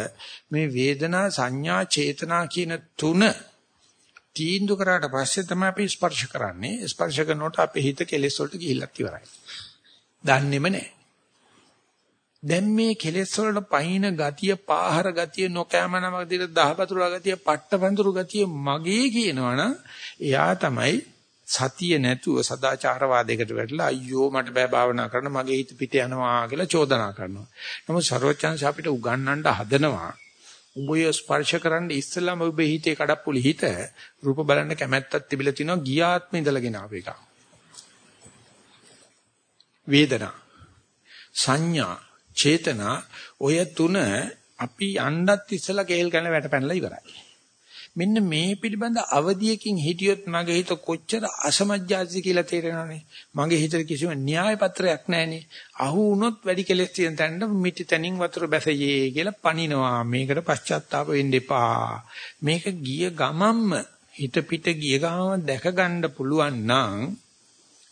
මේ වේදනා සංඥා චේතනා කියන තුන තීන්දුව කරාට පස්සේ තමයි අපි ස්පර්ශ කරන්නේ ස්පර්ශ කරනකොට අපේ හිත කෙලෙස් වලට ගිහිල්ලත් ඉවරයි. දන්නේම නැහැ. දැන් මේ කෙලෙස් වලට පහින ගතිය, පාහර ගතිය, නොකෑමනම විදිහට දහපතුරා ගතිය, පට්ටපඳුරු ගතිය මගේ කියනවනම් එයා තමයි සතිය නැතුව සදාචාරවාදයකට වැටලා අයියෝ මට බෑ භාවනා කරන්න මගේ හිත පිට යනවා කියලා චෝදනා කරනවා. නමුත් ਸਰවචන්ස අපිට උගන්වන්න හදනවා. උඹය ස්පර්ශ කරන්න ඉස්සෙල්ලාම ඔබේ හිතේ කඩප්පුලි හිත රූප බලන්න කැමැත්තක් තිබිලා තිනවා ගියාත්ම ඉඳලාගෙන ආව එක. වේදනා සංඥා චේතනා ඔය තුන අපි යන්නත් ඉස්සලා කේල් ගන්න වැට පැනලා ඉවරයි. මෙන්න මේ පිළිබඳ අවධියකින් හිටියොත් මගේ හිත කොච්චර අසමජ්ජාති කියලා තේරෙනවනේ. මගේ හිතේ කිසිම න්‍යාය පත්‍රයක් නැහනේ. අහු වුණොත් වැඩි කෙලෙස් තියෙන තැනට මිටි තනින් වතුර බැසයේ කියලා පනිනවා. මේකට පශ්චාත්තාප වෙන්න එපා. මේක ගිය ගමම්ම හිත පිට ගිය ගමම දැක ගන්න පුළුවන් නම්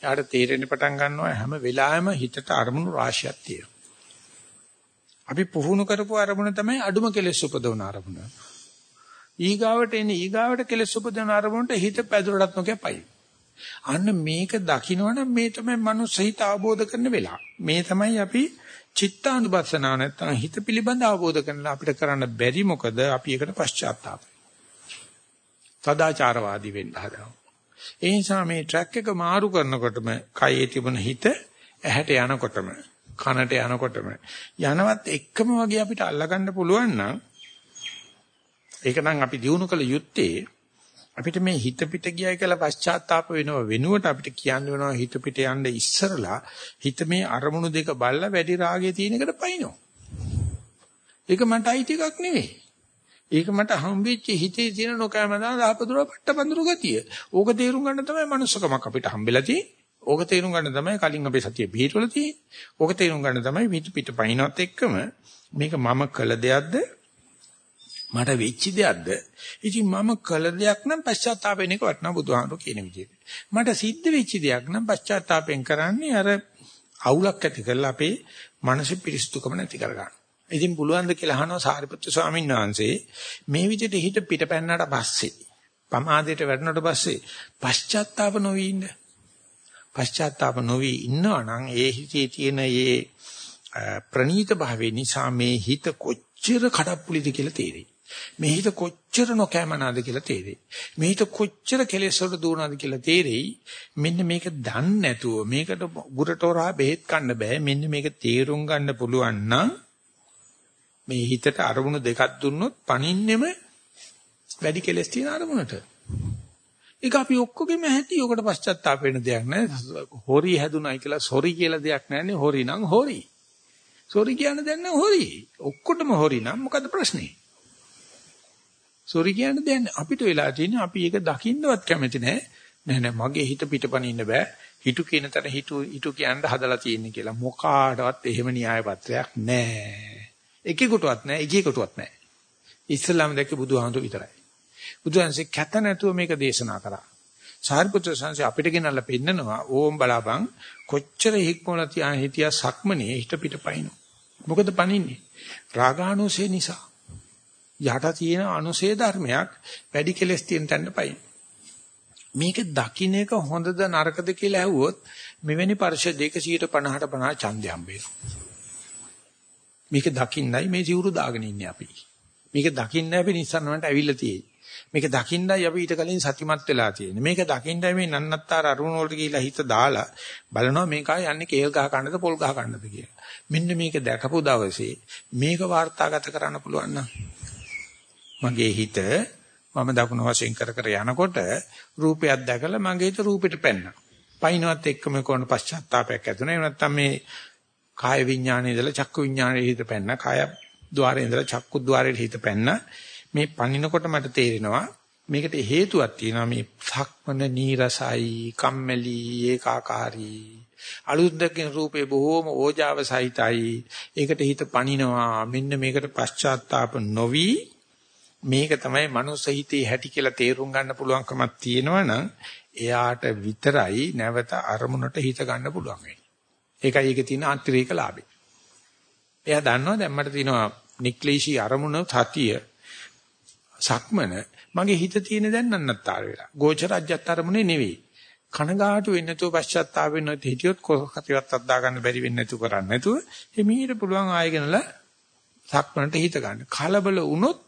යාට තේරෙන්න පටන් ගන්නවා හැම වෙලාවෙම හිතට අරමුණු රාශියක් තියෙනවා. අපි පුහුණු කරපු අරමුණ තමයි අඩුම කෙලෙස් උපදවන අරමුණ. ඊගාවට එන්නේ ඊගාවට කෙලෙස් උපදින අරමුණට හිත පැදුරටත් නොකියපයි. අන්න මේක දකින්නවනම් මේ තමයි මනුස්ස හිත අවබෝධ කරන වෙලාව. මේ තමයි අපි චිත්තානුපස්සනාව නැත්තම් හිත පිළිබඳ අවබෝධ කරලා අපිට කරන්න බැරි මොකද අපි ඒකට පශ්චාත්තාප. සදාචාරවාදී වෙන්න හදනවා. ඒ නිසා මේ ට්‍රැක් එක මාරු කරනකොටම කයේ තිබුණ හිත ඇහැට යනකොටම කනට යනකොටම යනවත් එක්කම වගේ අපිට අල්ලගන්න පුළුවන් නම් ඒක නම් අපි දිනු කළ යුත්තේ අපිට මේ හිත පිට ගියයි කියලා පශ්චාත්තාප වෙනව වෙනුවට අපිට කියන්න වෙනවා හිත පිට යන්න ඉස්සරලා හිත මේ අරමුණු දෙක බල්ලා වැඩි රාගයේ තියෙන එකට පයින්නවා. ඒක මට අයිති එකක් නෙවෙයි. ඒක මට හම්බෙච්ච හිතේ තියෙන නොකෑමදා දහපදුර පට්ටපඳුරු ගතිය. ඕක තේරුම් ගන්න තමයි මනුස්සකමක් අපිට හම්බෙලා තියෙන්නේ. ඕක තේරුම් ගන්න තමයි කලින් අපේ සතිය පිටවල තියෙන්නේ. ඕක තේරුම් ගන්න තමයි පිට පිට පයින්වත් එක්කම මේක මම කළ දෙයක්ද මට වෙච්ච දෙයක්ද? ඉතින් මම කළ දෙයක් නම් පශ්චාත්තාප වෙන එක වටනා බුදුහාමුදුරු කියන විදිහට. මට සිද්ධ වෙච්ච දෙයක් නම් පශ්චාත්තාපෙන් කරන්නේ අර අවුලක් ඇති කරලා අපේ මනස පිරිසුදුකම නැති කරගන්න. ඉතින් පුළුවන් ද කියලා අහනවා සාරිපුත්‍ර ස්වාමීන් වහන්සේ මේ විදිහට හිත පිටපැන්නට පස්සේ පමාදයට වැටුණට පස්සේ පශ්චාත්තාප නොවි ඉන්න. පශ්චාත්තාප නොවි ඉන්නවා නම් ඒ හිතේ තියෙන ඒ ප්‍රනීත භාවය නිසා මේ හිත කොච්චර කඩප්පුලිද කියලා තේරෙයි. මේ හිත කොච්චර නොකෑමනාද කියලා තේරෙයි. මේ හිත කොච්චර කෙලෙස් වලට දුවනවාද කියලා තේරෙයි. මෙන්න මේක දන්නේ නැතුව මේකට ගුරටෝරා බෙහෙත් කන්න බෑ. මෙන්න මේක තේරුම් ගන්න පුළුවන් නම් මේ හිතට අරමුණු දෙකක් දුන්නොත් පණින්නෙම වැඩි කෙලෙස් තියෙන අරමුණට. ඒක අපි ඔක්කොගෙම ඇති. ඔකට පශ්චාත්තාප වෙන දෙයක් නෑ. හොරි හැදුනයි කියලා සොරි කියලා දෙයක් නෑනේ. හොරි නම් හොරි. සොරි කියන්න දැන් නම් හොරි. ඔක්කොටම හොරි නම් මොකද ප්‍රශ්නේ? සොරි කියන්න දැන් අපිට වෙලා තියෙන්නේ අපි ඒක දකින්නවත් කැමති නෑ. නෑ නෑ මගේ හිත පිටපනින්න බෑ. හිතු කියන තැන හිතු හිතු කියන්න හදලා තියෙන්නේ කියලා. මොකාටවත් එහෙම න්‍යාය පත්‍රයක් නෑ. එකෙකුටවත් නෑ, එකෙකුටවත් නෑ. ඉස්ලාම දැක්ක බුදුහාමුදුර විතරයි. බුදුහන්සේ කැත නැතුව මේක දේශනා කරා. සාරිපුත්‍ර සංසය අපිට ගෙනල්ලා පෙන්නනවා ඕම් බලාපන් කොච්චර හික්මලා තියා හිටියා සක්මනේ හිට පිටපයින්. මොකද පනින්නේ? රාගානුසය නිසා. යට තියෙන අනුසය ධර්මයක් වැඩි කෙලස් තියෙන තැනට පයින්. මේක දකින්න එක හොඳද නරකද කියලා ඇහුවොත් මෙවැනි පරිශ 250ට 50 ඡන්දය හම්බෙනවා. මේක දකින්නයි මේ සිවුරු දාගෙන ඉන්නේ අපි. මේක දකින්න අපි නිස්සන්නවට ඇවිල්ලා තියෙන්නේ. මේක දකින්නයි අපි ඊට කලින් සතිමත් වෙලා තියෙන්නේ. මේක දකින්නයි මේ නන්නත්තර අරුණ වලට ගිහිලා හිත දාලා බලනවා මේකා යන්නේ කේල් ගහ ගන්නද පොල් ගහ ගන්නද කියලා. මෙන්න මේක දැකපු දවසේ මේක වාර්තාගත කරන්න පුළුවන් මගේ හිත මම දකුණ වශයෙන් කර කර යනකොට රූපයක් දැකලා මගේ හිත රූපෙට පැන්නා. පයින්වත් එක්කම කොන පශ්චාත්තාවයක් ඇති වෙනවා. ඒ නැත්තම් මේ කාය විඥානයේ ඉඳලා චක්කු විඥානයේ හිත පැන්න, කාය ద్వාරයේ ඉඳලා චක්කු ద్వාරයේ හිත පැන්න. මේ පනිනකොට මට තේරෙනවා මේකට හේතුවක් තියෙනවා මේ සක්මන නීරසයි කම්මැලි ඒකාකාරී අලුත් දකින රූපේ බොහෝම ඕජාව සහිතයි ඒකට හිත පනිනවා මෙන්න මේකට පශ්චාත්තාප නොවි මේක තමයි මනුස්ස හිතේ හැටි කියලා තේරුම් ගන්න පුළුවන්කමක් තියෙනවනම් එයාට විතරයි නැවත අරමුණට හිත ගන්න පුළුවන් වෙන්නේ. ඒකයි ඒකේ තියෙන අතිරේක ලාභය. එයා දන්නවා දැන් මට තියෙනවා නික්ලේශී අරමුණ සතිය සක්මන මගේ හිත තියෙන දැන් නන්නත්තර වෙලා. ගෝචර අජ්‍යත් අරමුණේ නෙවෙයි. කනගාටු වෙන්නේ නැතුව පශ්චාත්තාප වෙන්නේ නැති හිටියොත් කොහොකටිවත් අද්දා ගන්න බැරි වෙන්නේ නැතුව කරන්නේ නැතුව එමීට පුළුවන් ආයෙගෙනලා සක්මනට හිත ගන්න. කලබල වුණොත්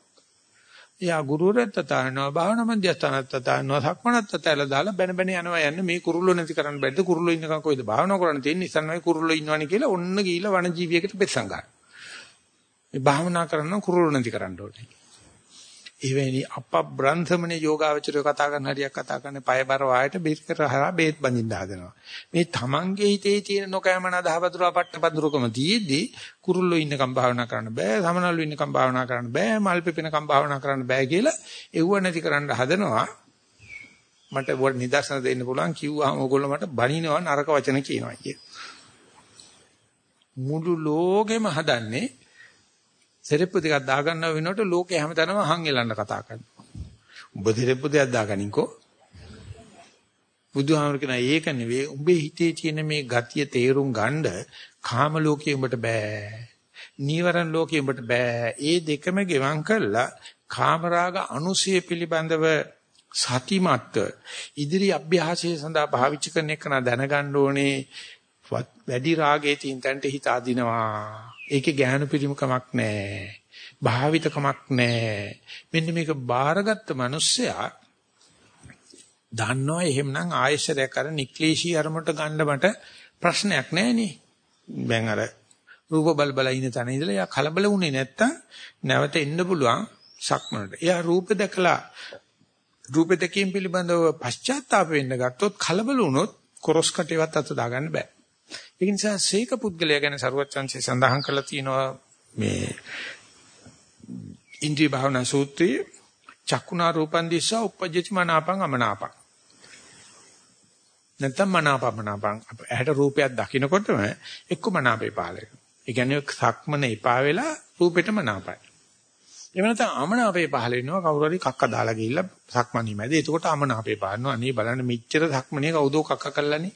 යා ගුරුවරයෙක් තතානවා භාවනා මධ්‍යස්ථානත් තතානවා සක්මනත් තතලා දාලා බැන බැන යනවා යන්නේ මේ කුරුල්ලෝ නැති කරන්න බැරිද කුරුල්ලෝ ඉන්නකම් කොයිද භාවනා කරන්න තියෙන්නේ ඉස්සන්නයි කුරුල්ලෝ ඉන්නවනේ කියලා ඔන්න ගිහිල්ලා වනජීවියකට පෙස්සන් ගන්න. මේ භාවනා කරන කුරුල්ලෝ නැති කරන්න ඕනේ. එවැනි අපබ්‍රන්ථමනේ යෝගාවචරය කතා කරන හරියක් කතා කරන්නේ පය බර වායට බේත් කරහරා බේත් බඳින්න හදනවා. මේ තමන්ගේ හිතේ තියෙන නොකෑමන දහවතුරා පට්ටපදුරකම තියේදී කුරුල්ලෝ ඉන්නකම් භාවනා කරන්න බෑ, සමනල්ලෝ ඉන්නකම් භාවනා කරන්න බෑ, මල් පිපෙනකම් භාවනා කරන්න බෑ කියලා එව්ව නැති කරන්න හදනවා. මට වඩ නිදර්ශන දෙන්න පුළුවන් කිව්වහම ඕගොල්ලෝ මට බනිනවා නරක වචන කියනවා කිය. මුළු ලෝකෙම හදන්නේ සෙරෙප්පු දෙකක් දාගන්නව වෙනකොට ලෝකේ හැමතැනම හං එලන්න කතා කරනවා. උඹ සෙරෙප්පු දෙකක් දාගනින්කෝ. බුදුහාමර කියන ඒක නෙවෙයි උඹේ හිතේ තියෙන මේ ගතිය තේරුම් ගන්න කාම ලෝකේ උඹට බෑ. නීවරණ ලෝකේ උඹට බෑ. ඒ දෙකම ගෙවම් කරලා කාමරාග අනුසය පිළිබඳව සතිමත් ඉදිරි අභ්‍යාසය සඳහා පාවිච්චි කරන එක දැනගන්න ඕනේ වැඩි රාගයේ තින් තන්ට හිත අදිනවා ඒකේ ගැහණු පිරිමකමක් නැහැ. භාවිතකමක් නැහැ. මෙන්න මේක බාරගත්ත මිනිස්සයා දන්නවා එහෙමනම් ආයෙසරයක් අර නික්ලේශී අරමුණට ගන්න මට ප්‍රශ්නයක් නැහැ නේ. දැන් අර රූප බල බල ඉන්න තැන ඉඳලා යා කලබල වුණේ නැත්තම් නැවත එන්න පුළුවන් සක්මනට. එයා රූප දැකලා රූප දෙකීම් පිළිබඳව පශ්චාත්තාප වෙන්න ගත්තොත් කලබල වුණොත් කොරස් කටේවත් අත දාගන්න බෑ. ඒක නිසා සීක පුද්ගලයා ගැන සරුවච්චන්සේ සඳහන් කරලා තියෙනවා මේ ඉන්ද්‍රිය භාවනා සූත්‍රයේ චක්කුණා රූපන් දිස්සා උපජ්ජති මනාපං අමනාපං නැත්නම් මනාපමනාපං ඇහැට රූපයක් දකිනකොටම එක්ක මනාපේ පහල වෙනවා. ඒ කියන්නේ සක්මන එපා වෙලා රූපෙට මනාපයි. එහෙම නැත්නම් අමනාපේ පහල වෙනවා කවුරු හරි කක්ක දාලා ගිහිල්ලා සක්මණී මැද. එතකොට අමනාපේ පහලනවා. අනේ බලන්න මෙච්චර සක්මණේ කවුදෝ කක්ක කළානේ.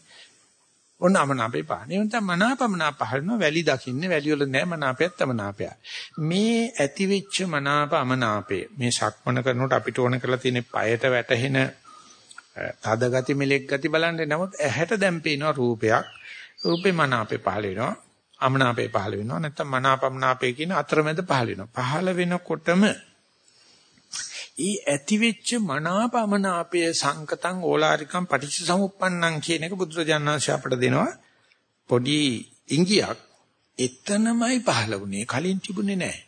ඔන්න අමනාපේ පහන. ඒ වෙනතම මනාපමනාප පහරනවා වැලි දකින්නේ වැලි වල නෑ මනාපයත් අමනාපය. මේ ඇති වෙච්ච මනාප අමනාපේ මේ සක්මන කරනකොට අපිට ඕන කරලා තියෙන পায়ට වැටෙන තද ගති මෙලෙක් ගති බලන්නේ නමුත් ඇහැට දැන් පේනවා රූපයක්. රූපේ මනාපේ පහල වෙනවා. අමනාපේ පහල වෙනවා. නැත්නම් මනාපමනාපේ කියන අතරමැද පහල වෙනවා. පහල වෙනකොටම ඊ ඇතිවෙච්ච මනාපමනාපය සංකතං ඕලාරිකං පටිච්චසමුප්පන්නං කියන එක බුදුරජාණන්සේ අපට දෙනවා. පොඩි ඉංගියක් එතනමයි පහළ වුණේ. කලින් තිබුණේ නැහැ.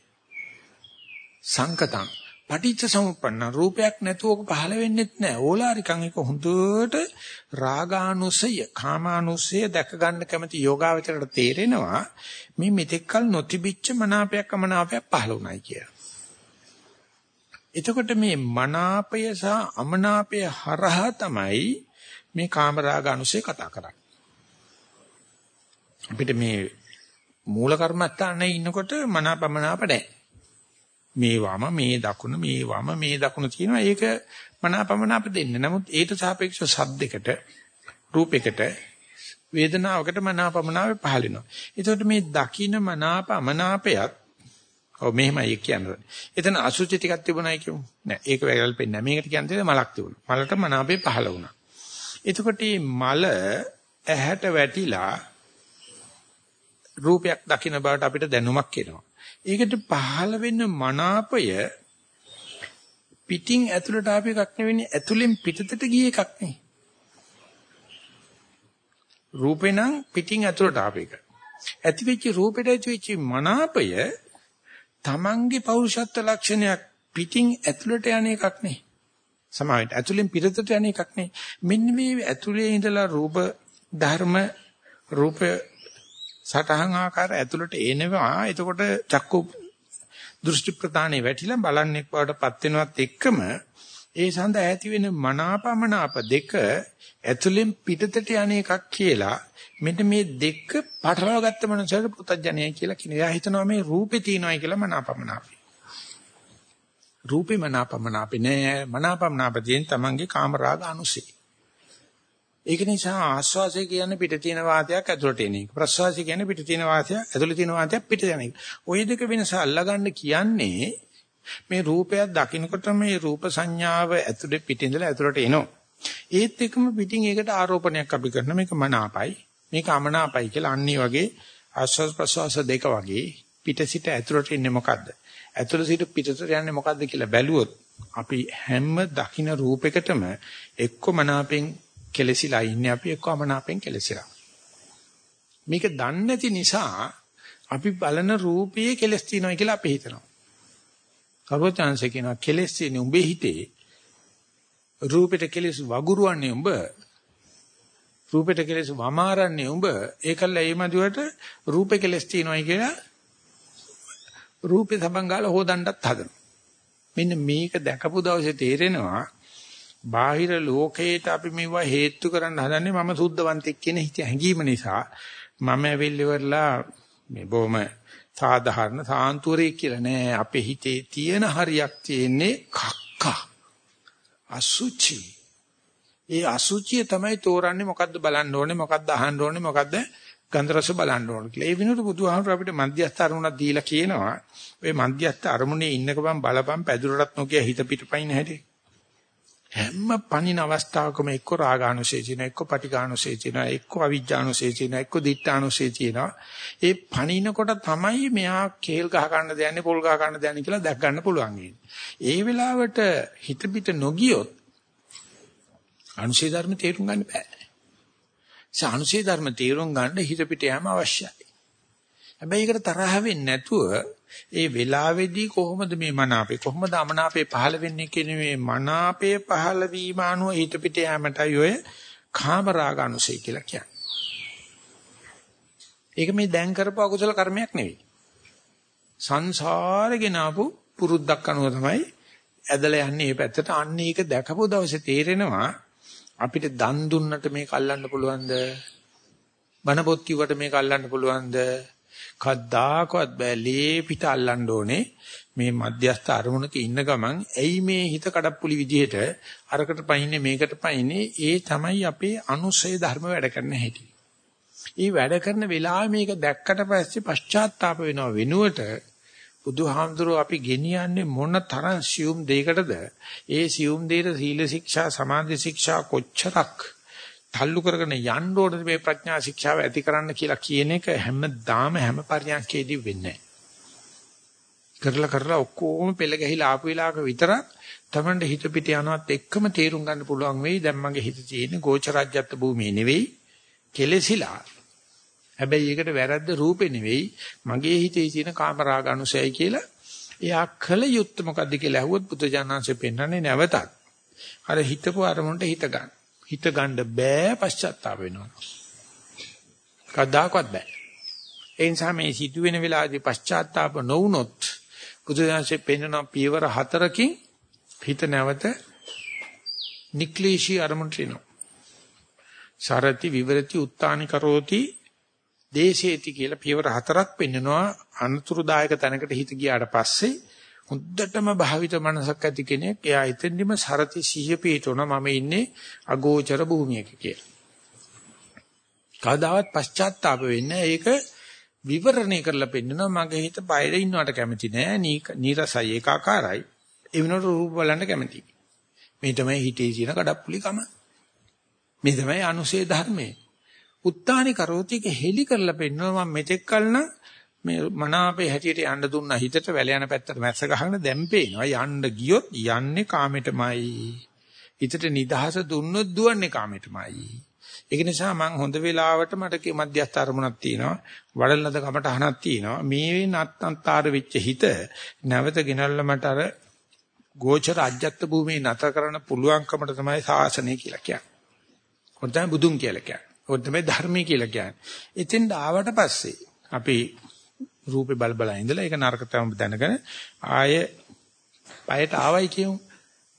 සංකතං පටිච්චසමුප්පන්න රූපයක් නැතුව පහළ වෙන්නෙත් නැහැ. ඕලාරිකං එක හොඳට රාගානුසය කාමානුසය දැක ගන්න කැමති යෝගාවචරයට තේරෙනවා මේ මෙතෙක්කල් නොතිබිච්ච මනාපයක් අමනාපයක් පහළ වුණයි කියලා. එතකොට මේ මනාපය සහ අමනාපය හරහා තමයි මේ කාමරාග අනුසය කතා කරන්නේ. අපිට මේ මූල කර්මස්ථානයේ ඉන්නකොට මනාපමනාප නැහැ. මේ වම මේ දකුණ මේ වම මේ දකුණ තියෙනවා ඒක මනාපමනාප දෙන්නේ. නමුත් ඊට සාපේක්ෂව සද්දයකට රූපයකට වේදනාවකට මනාපමනාප පහළ වෙනවා. ඒතකොට මේ දකින්න මනාපමනාපයත් ඔව් මෙහෙමයි කියන්නේ. එතන අසුචි ටිකක් තිබුණයි කියමු. නෑ ඒක වැරල්පෙන්නේ නෑ. මේකට කියන්නේ මලක් තිබුණා. මලට මනාපේ පහළ වුණා. එතකොට මල ඇහැට වැටිලා රූපයක් දකින්න බවට අපිට දැනුමක් එනවා. ඒකට පහළ වෙන මනාපය පිටින් ඇතුළට ආපු එකක් නෙවෙයි ඇතුළෙන් පිටතට ගිය එකක් නේ. රූපේ නම් පිටින් ඇතුළට ආපු එක. ඇතිවෙච්ච රූපෙට ඇතිවෙච්ච මනාපය තමන්ගේ පෞරුෂත්ව ලක්ෂණයක් පිටින් ඇතුළට යන එකක් නේ. සමාවෙන්න ඇතුළෙන් පිටතට යන එකක් නේ. මෙන්න මේ ඇතුළේ ඉඳලා රූප ධර්ම රූප සටහන් ආකාර ඇතුළට එනවා. එතකොට චක්කු දෘෂ්ටි ප්‍රදානේ වැටිලා බලන්නෙක් බවටපත් වෙනවත් එක්කම ඒ සඳහා ඇති වෙන මනාපමනාප දෙක ඇතුළෙන් පිටතට යන එකක් කියලා මෙන්න මේ දෙක පටලවා ගත්ත මනුස්සයර පුතඥයයි කියලා කියන. එයා හිතනවා මේ රූපේ තියෙනවායි කියලා මනාපමනාපේ. රූපේ මනාපමනාපේ නෑ මනාපමනාපයෙන් තමන්ගේ කාමරාග අනුසය. ඒක නිසා ආස්වාසය කියන්නේ පිට තියෙන වාතයක් ඇතුළට එන එක. ප්‍රස්වාසය කියන්නේ පිට තියෙන වාතයක් ඇතුළේ තියෙන වාතයක් පිට යන එක. ওই දෙක වෙනස අල්ලගන්න කියන්නේ මේ රූපයක් දකින්නකොට මේ රූප සංඥාව ඇතුළේ පිටින්දලා ඇතුළට එනවා. ඒත් එකම පිටින් ඒකට ආරෝපණයක් අපි කරන මේක මනාපයි මේක අමනාපයි කියලා අන්නේ වගේ ආස්වාද ප්‍රසවාස දෙක වගේ පිට සිට ඇතුළට ඉන්නේ මොකද්ද? ඇතුළ සිට පිටට යන්නේ මොකද්ද කියලා බැලුවොත් අපි හැම දකින්න රූපයකටම එක්ක මනාපෙන් කෙලසිලා ඉන්නේ අපි එක්ක අමනාපෙන් කෙලසිලා. මේක දන්නේ නැති නිසා අපි බලන රූපයේ කෙලස් තියෙනවා කියලා අපි හිතනවා. කරුවචාන්සේ කියනවා කෙලස් තියෙන උඹේ හිතේ. රූපෙට කෙලස් වගුරුවන්නේ උඹ. රූපෙට කෙලස් වමාරන්නේ උඹ. ඒකල්ල ඒ මදුවට රූපේ කෙලස් තියෙනවායි කියලා රූපේ සබන් ගාලා හොදන්නත් හදනවා. මෙන්න මේක දැකපු දවසේ තේරෙනවා බාහිර ලෝකයට අපි මේවා හේතු කරන්න හදන්නේ මම සුද්ධවන්තෙක් කියන හිත හැඟීම නිසා. මම ඇවිල්ලිවලා මේ බොහොම සාධාරණ සාන්තුවරේ කියලා නෑ අපේ හිතේ තියෙන හරියක් තියෙන්නේ කක්කා අසුචි ඒ අසුචිය තමයි තෝරන්නේ මොකද්ද බලන්න ඕනේ මොකද්ද අහන්න ඕනේ මොකද්ද ගන්ධ රස බලන්න ඕනේ කියලා. ඒ විනෝඩ බුදුහාමුදුර අපිට මධ්‍යස්ථ අරමුණක් දීලා කියනවා. ඔය මධ්‍යස්ථ අරමුණේ ඉන්නකම බලපන් පැදුරටත් නොකිය හිත පිටපයින් හැටි. හැම පණින අවස්ථාවකම එක්ක රාගානුසය තියෙන එක්ක පටිඝානුසය තියෙන එක්ක අවිජ්ජානුසය තියෙන එක්ක දිත්තානුසය තියෙන ඒ පණිනකොට තමයි මෙහා කේල් ගහ ගන්න දෙන්නේ පොල් ගහ ගන්න දෙන්නේ කියලා දැක් ගන්න පුළුවන් ඒ වෙලාවට හිත පිට නොගියොත් අනුසය ධර්ම තේරුම් ගන්න බෑ. ඒ අනුසය ධර්ම තේරුම් ගන්න හිත පිට යෑම අවශ්‍යයි. හැබැයි ඒකට තරහ වෙන්නේ නැතුව ඒ වෙලාවේදී කොහොමද මේ මනාපේ කොහොමද අමනාපේ පහළ වෙන්නේ කියන මේ මනාපේ පහළ වීම අනුව හිත පිට යෑමටයි ඔය කාම රාග අනුසය කියලා කියන්නේ. ඒක මේ දැන් කරපු අකුසල කර්මයක් නෙවෙයි. සංසාරේ ගෙනාවු පුරුද්දක් අනුව තමයි ඇදලා යන්නේ මේ පැත්තට. අන්න ඒක දැකපු දවසේ තේරෙනවා අපිට දන් දුන්නට මේක අල්ලන්න පුළුවන්ද? බණ පොත් කිව්වට මේක අල්ලන්න පුළුවන්ද? කද්දාකවත් බෑ. ලේ පිට අල්ලන්න ඕනේ. මේ මධ්‍යස්ථ අරමුණක ඉන්න ගමන් ඇයි මේ හිත කඩප්පුලි විදිහට අරකට පයින්නේ මේකට පයින්නේ? ඒ තමයි අපේ අනුසය ධර්ම වැඩ කරන හැටි. ඊ වැඩ කරන වෙලාවේ මේක දැක්කට පස්සේ පශ්චාත්තාප වෙනව වෙනුවට බුදුහාමුදුරුව අපි ගෙනියන්නේ මොන තරම් සියුම් දෙයකටද? ඒ සියුම් දෙයට සීල ශික්ෂා සමාධි ශික්ෂා කොච්චරක් තල්ලු කරගෙන යන්න ඕනද මේ ප්‍රඥා ශික්ෂාව ඇති කරන්න කියලා කියන එක හැමදාම හැම පරියන්කේදී වෙන්නේ කරලා කරලා ඔක්කොම පෙළ ගැහිලා ආපු වෙලාවක විතරක් තමන්ට හිත පිට යනවත් එක්කම තේරුම් ගන්න පුළුවන් වෙයි. දැන් මගේ හිත තියෙන්නේ ගෝචරජ්‍යත් භූමියේ නෙවෙයි කෙලෙසිලා. හැබැයි ඒකට වැරද්ද රූපේ නෙවෙයි. මගේ හිතේ තියෙන කාමරාග අනුසයයි කියලා එයා කල යුත්තේ මොකද්ද කියලා ඇහුවොත් බුදුජානන්සේ පෙන්වන්නේ නැවතත්. අර හිතපු අරමුණට හිත ගන්න. හිත ගන්න බෑ පශ්චාත්තාප වෙනවා. කවදාකවත් බෑ. ඒ නිසා මේ සිදුවෙන වෙලාවේදී පශ්චාත්තාප නොවුනොත් බුදුදහමේ පෙන්වන පියවර හතරකින් හිත නැවත නික්ලේශී අරමුණට එනවා. සරති විවරති උත්තානි කරෝති දේශේති කියලා පියවර හතරක් පෙන්වනවා අනතුරුදායක තැනකට හිත ගියාට පස්සේ හොද්දටම භාවිත මනසක් ඇති කෙනෙක් එයා එතෙන්දිම සරති සිහිය පිටවන මම ඉන්නේ අගෝචර භූමියක කියලා. කවදාවත් පශ්චාත්තාප වෙන්නේ ඒක විවරණය කරලා පෙන්නනවා මගේ හිත බයර ඉන්නවට කැමති නෑ නීරසයි ඒකාකාරයි ඒ වෙනකොට රූප බලන්න කැමති. මේ තමයි හිතේ තියෙන කඩප්පුලි කම. මේ තමයි අනුසේ ධර්මයේ. උත්තානි කරෝතික හෙලි කරලා පෙන්නනවා මම මෙතෙක් කලන මේ මනාපේ හැටියට යන්න දුන්නා හිතට වැල යන පැත්තට මැස්ස ගහගෙන දැන් පේනවා යන්න ගියොත් යන්නේ කාමෙටමයි හිතට නිදහස දුන්නොත් දුවන්නේ කාමෙටමයි ඒක නිසා මම හොඳ වෙලාවට මට මධ්‍යස්ථ අරමුණක් තියෙනවා වඩලනද කමටහනක් තියෙනවා මේ නත්තන්තර වෙච්ච හිත නැවත ගෙනල්ලා මට අර ගෝචර අජ්ජත් භූමියේ නතර කරන්න පුළුවන්කමට තමයි සාසනය කියලා කියන්නේ. ඔතන තමයි බුදුන් කියලා කියන්නේ. ඔතන තමයි ධර්මය කියලා කියන්නේ. එතෙන් ආවට පස්සේ අපි රූපේ බල බල ඉඳලා ඒක නරක තම දැනගෙන ආය පයට ආවයි කියමු.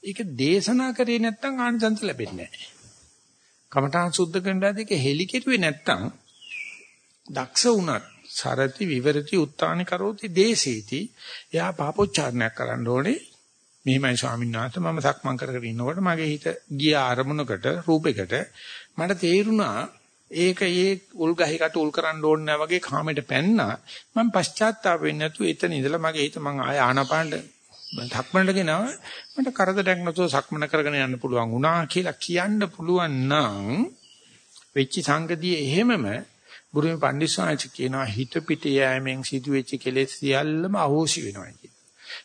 ඒක දේශනා කරේ නැත්නම් ආනිසංස ලැබෙන්නේ නැහැ. කමඨාන් සුද්ධ කරනවාදී ඒක හෙලි කෙරුවේ නැත්නම් දක්ෂ වුණත් සරති විවරති උත්තානි කරෝති දේශේති එයා පාපොච්චාරණයක් කරන්න ඕනේ මෙහිමයි ස්වාමීන් වහන්සේ මම සක්මන් කර කර ඉන්නකොට මගේ හිත ගිය අරමුණකට රූපයකට මට තේරුණා ඒක ඒ උල් ගහකට උල් කරන්න ඕනේ නැහැ වගේ කාමයට පැන්නා මම පශ්චාත්තාප වෙන්නේ නැතුව එතන ඉඳලා මගේ හිත මං ආය ආනපානට සක්මනට ගෙනාව මට කරදරයක් නැතුව සක්මන කරගෙන යන්න පුළුවන් වුණා කියලා කියන්න පුළුවන් නම් වෙච්ච සංගතිය එහෙමම බුරුමේ පඬිස්සාච කියනවා හිත පිට යෑමෙන් සිදුවෙච්ච කෙලෙස් සියල්ලම අහෝසි වෙනවා කියන.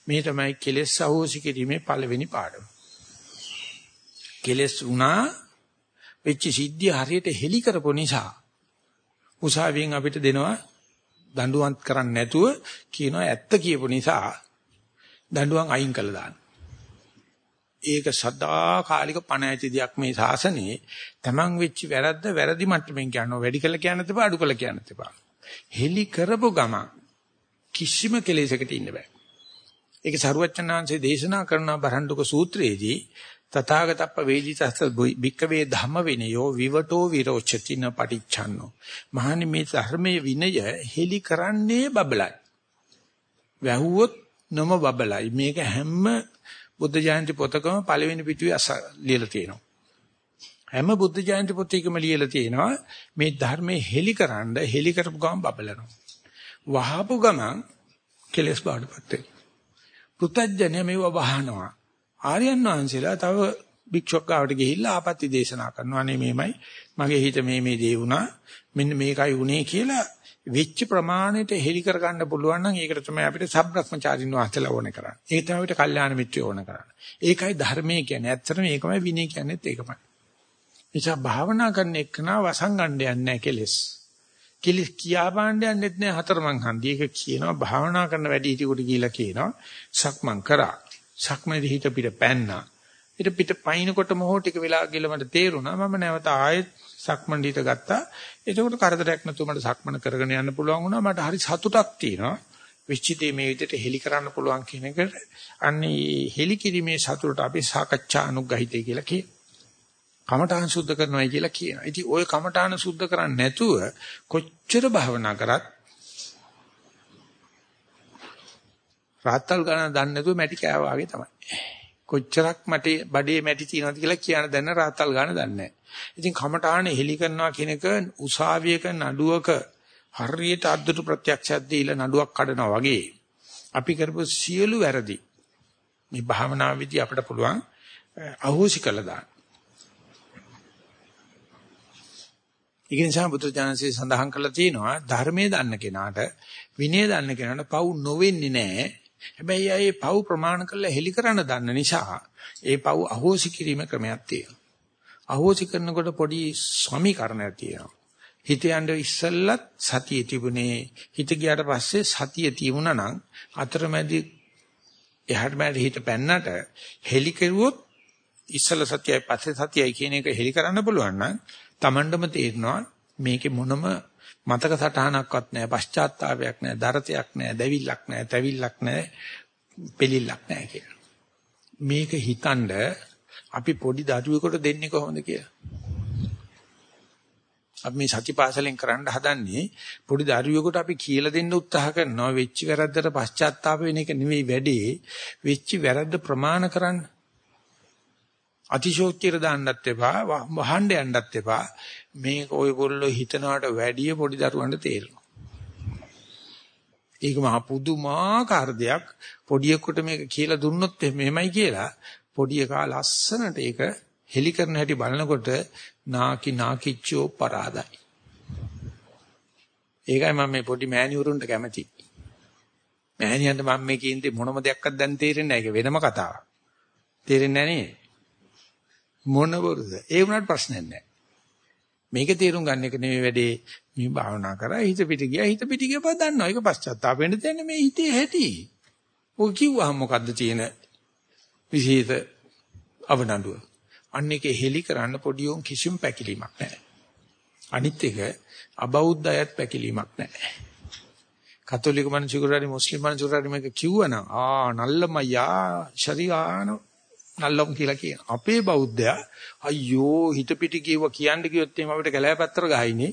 මේ තමයි කෙලෙස් අහෝසි කිරීමේ පළවෙනි පාඩම. කෙලෙස් උනා වෙච්ච සිද්ධිය හරියට හෙලි කරපු නිසා උසාවියෙන් අපිට දෙනවා දඬුවම් කරන්නේ නැතුව කියනවා ඇත්ත කියපු නිසා දඬුවම් අයින් කළා දාන්න. ඒක සදා කාලික පණ ඇති දෙයක් මේ ශාසනයේ තමන් වෙච්ච වැරද්ද වැරදි මට්ටමින් කියනවා වැඩි කළ කියන්නත් එපා අඩු කළ කියන්නත් එපා. හෙලි කරපු ගම කිසිම කෙලෙසකට ඉන්න බෑ. ඒක සරුවච්චනාංශයේ දේශනා කරන බරණ්ඩුක සූත්‍රයේදී තථාගතප්ප වේදිතස්ස භික්කවේ ධම්ම විනයෝ විවටෝ විරෝචති න පටිච්චන්නෝ මහනි මේ ධර්මයේ විනය හෙලි කරන්නේ බබලයි. වැහුවොත් නොම බබලයි. මේක හැම බුද්ධ ජයන්ති පොතකම පළවෙනි පිටුවේ අස ලියලා තියෙනවා. හැම බුද්ධ ජයන්ති පොතේකම ලියලා තියෙනවා මේ ධර්මයේ හෙලි කරන්න හෙලි කරපු ගමන් බබලනවා. වහපු ගමන් කෙලස් බාඩපත් වෙනවා. පුතඥය මේව වහනවා. ආර්යයන් වහන්සේලා තව භික්ෂුවක් ගාවට ගිහිල්ලා ආපත්‍ය දේශනා කරනවා නේ මේමයි මගේ හිත මේ මේ දේ වුණා මෙන්න මේකයි උනේ කියලා වෙච්ච ප්‍රමාණයට හෙලි කර ගන්න පුළුවන් නම් ඒකට තමයි අපිට සබ්‍රක්‍මචාරින් වහන්සේලා ඕනේ කරන්නේ. ඒක තමයි අපිට කල්යාණ මිත්‍රයෝ ඕනේ කරන්නේ. ඒකයි ධර්මයේ කියන්නේ. ඇත්තටම ඒකමයි විනය කියන්නේත් ඒකමයි. නිසා භාවනා කරන එකනා වසංගණ්ඩ යන්නේ කෙලස්. කෙලස් කියා බාණ්ඩ යන්නේත් නෑ හතරමං හන්දි. ඒක කියනවා භාවනා කරන වැඩි හිටියෙකුට කියලා කියනවා. සක්මන් කරා. සක්මනේදී හිත පිට පැන්නා. ඊට පිට පයින්කොට මොහො ටික වෙලා ගිහලා මට තේරුණා මම නැවත ආයෙත් සක්මන් දීත ගත්තා. එතකොට කරදරයක් නැතුව මට සක්මන කරගෙන යන්න පුළුවන් වුණා. මට හරි සතුටක් තියෙනවා. විචිතේ මේ විදිහට හෙලි කරන්න පුළුවන් කියන එකට අන්නේ හෙලි කිරීමේ සතුටට අපි සාකච්ඡා අනුග්‍රහිතය කියලා කියනවා. කමඨාන් සුද්ධ කරනවායි කියලා කියනවා. ඉතින් ওই කමඨාන සුද්ධ කරන්නේ නැතුව කොච්චර භාවනා කරත් රාත්තල් ගණන් දන්නේ නැතුව මැටි කෑවා වගේ තමයි. කොච්චරක් මට බඩේ මැටි තියෙනවද කියලා කියන්න දැන්න රාත්තල් ගණන් දන්නේ නැහැ. ඉතින් කමඨාන හෙලි කරනවා කියන එක උසාවියක නඩුවක හරියට අද්දුට ප්‍රත්‍යක්ෂයක් දීලා නඩුවක් කඩනවා වගේ අපි කරපු සියලු වැරදි මේ භාවනා විදි අපිට පුළුවන් අහෝසි කළා දාන්න. ඒක නිසා බුදුජානසී සඳහන් කළා තියෙනවා ධර්මයේ දන්න කෙනාට විනය දන්න කෙනාට පව් නොවෙන්නේ නැහැ. හැබැයි අය පව් ප්‍රමාණ කරලා හෙලි කරන්න දන්න නිසා ඒ පව් අහෝසි කිරීම ක්‍රමයක් තියෙනවා. අහෝසි කරනකොට පොඩි සමීකරණයක් තියෙනවා. හිත යන්න ඉස්සෙල්ලත් සතිය තිබුණේ හිත ගියාට පස්සේ සතිය තියුණා නම් අතරමැදි එහාට මෙහාට හිත පැන්නට හෙලි කෙරුවොත් ඉස්සල සතියයි පස්සේ සතියයි කියන එක හෙලි කරන්න පුළුවන් නම් Tamandම තේරෙනවා මේකේ මොනම මතක සටහනක්වත් නැහැ පශ්චාත්තාවයක් නැහැ දරතයක් නැහැ දැවිල්ලක් නැහැ තැවිල්ලක් නැහැ පිළිල්ලක් නැහැ කියලා. මේක හිතනද අපි පොඩි දරුවෙකුට දෙන්නේ කොහොමද කියලා. අපි මේ සතිපාසලෙන් කරන්න හදන්නේ පොඩි දරුවෙකුට අපි කියලා දෙන්න උත්සාහ කරනවා වෙච්ච වැරද්දට පශ්චාත්තාප වෙන එක නෙවෙයි වැඩේ වෙච්ච වැරද්ද ප්‍රමාණ කරන්න. අතිශෝක්තියට දාන්නත් එපා වහන්න යන්නත් එපා මේක ඔයගොල්ලෝ හිතනවට වැඩිය පොඩි දරුවන්ට තේරෙනවා. ඒක මහ පුදුමාකාර දෙයක් පොඩියෙකුට මේක කියලා දුන්නොත් මෙහෙමයි කියලා පොඩි එකා ලස්සනට ඒක හෙලි කරන හැටි බලනකොට නාකි නාකිච්චෝ පරාදයි. ඒකයි මම මේ පොඩි මෑණිවරුන්ට කැමති. මෑණියන්ට මම මේ කියන්නේ මොනම දෙයක්වත් දැන් තේරෙන්නේ නැහැ. ඒක වෙනම කතාවක්. තේරෙන්නේ නැහැ නේ? මොන වරුද? ඒ වුණාට ප්‍රශ්නයක් නැහැ. මේක තේරුම් ගන්න එක නෙමෙයි වැඩේ. මේ භාවනා කරා හිත පිට ගියා හිත පිට ගියා බව දන්නවා. ඒක පශ්චාත්තාප වෙන්න දෙන්නේ මේ හිතේ ඇති. ඔය කිව්වහම මොකද්ද තියෙන විශේෂ අවනඩුව. අන්න එකේ හෙලි කරන්න පොඩි උන් කිසිම පැකිලීමක් නැහැ. අනිත් එක අබෞද්ධ අයත් පැකිලීමක් නැහැ. කතෝලික මිනිසුන්ට හරි මුස්ලිම් මිනිසුන්ට හරි මේක කිව්වනම් ආ නල්ලමයා ශරීආන නල්ලම් කියලා කියන. අපේ බෞද්ධයා අයියෝ හිත පිටි කියව කියන්න කිව්වොත් එහෙම අපිට කැලෑපැත්තර ගහයිනේ.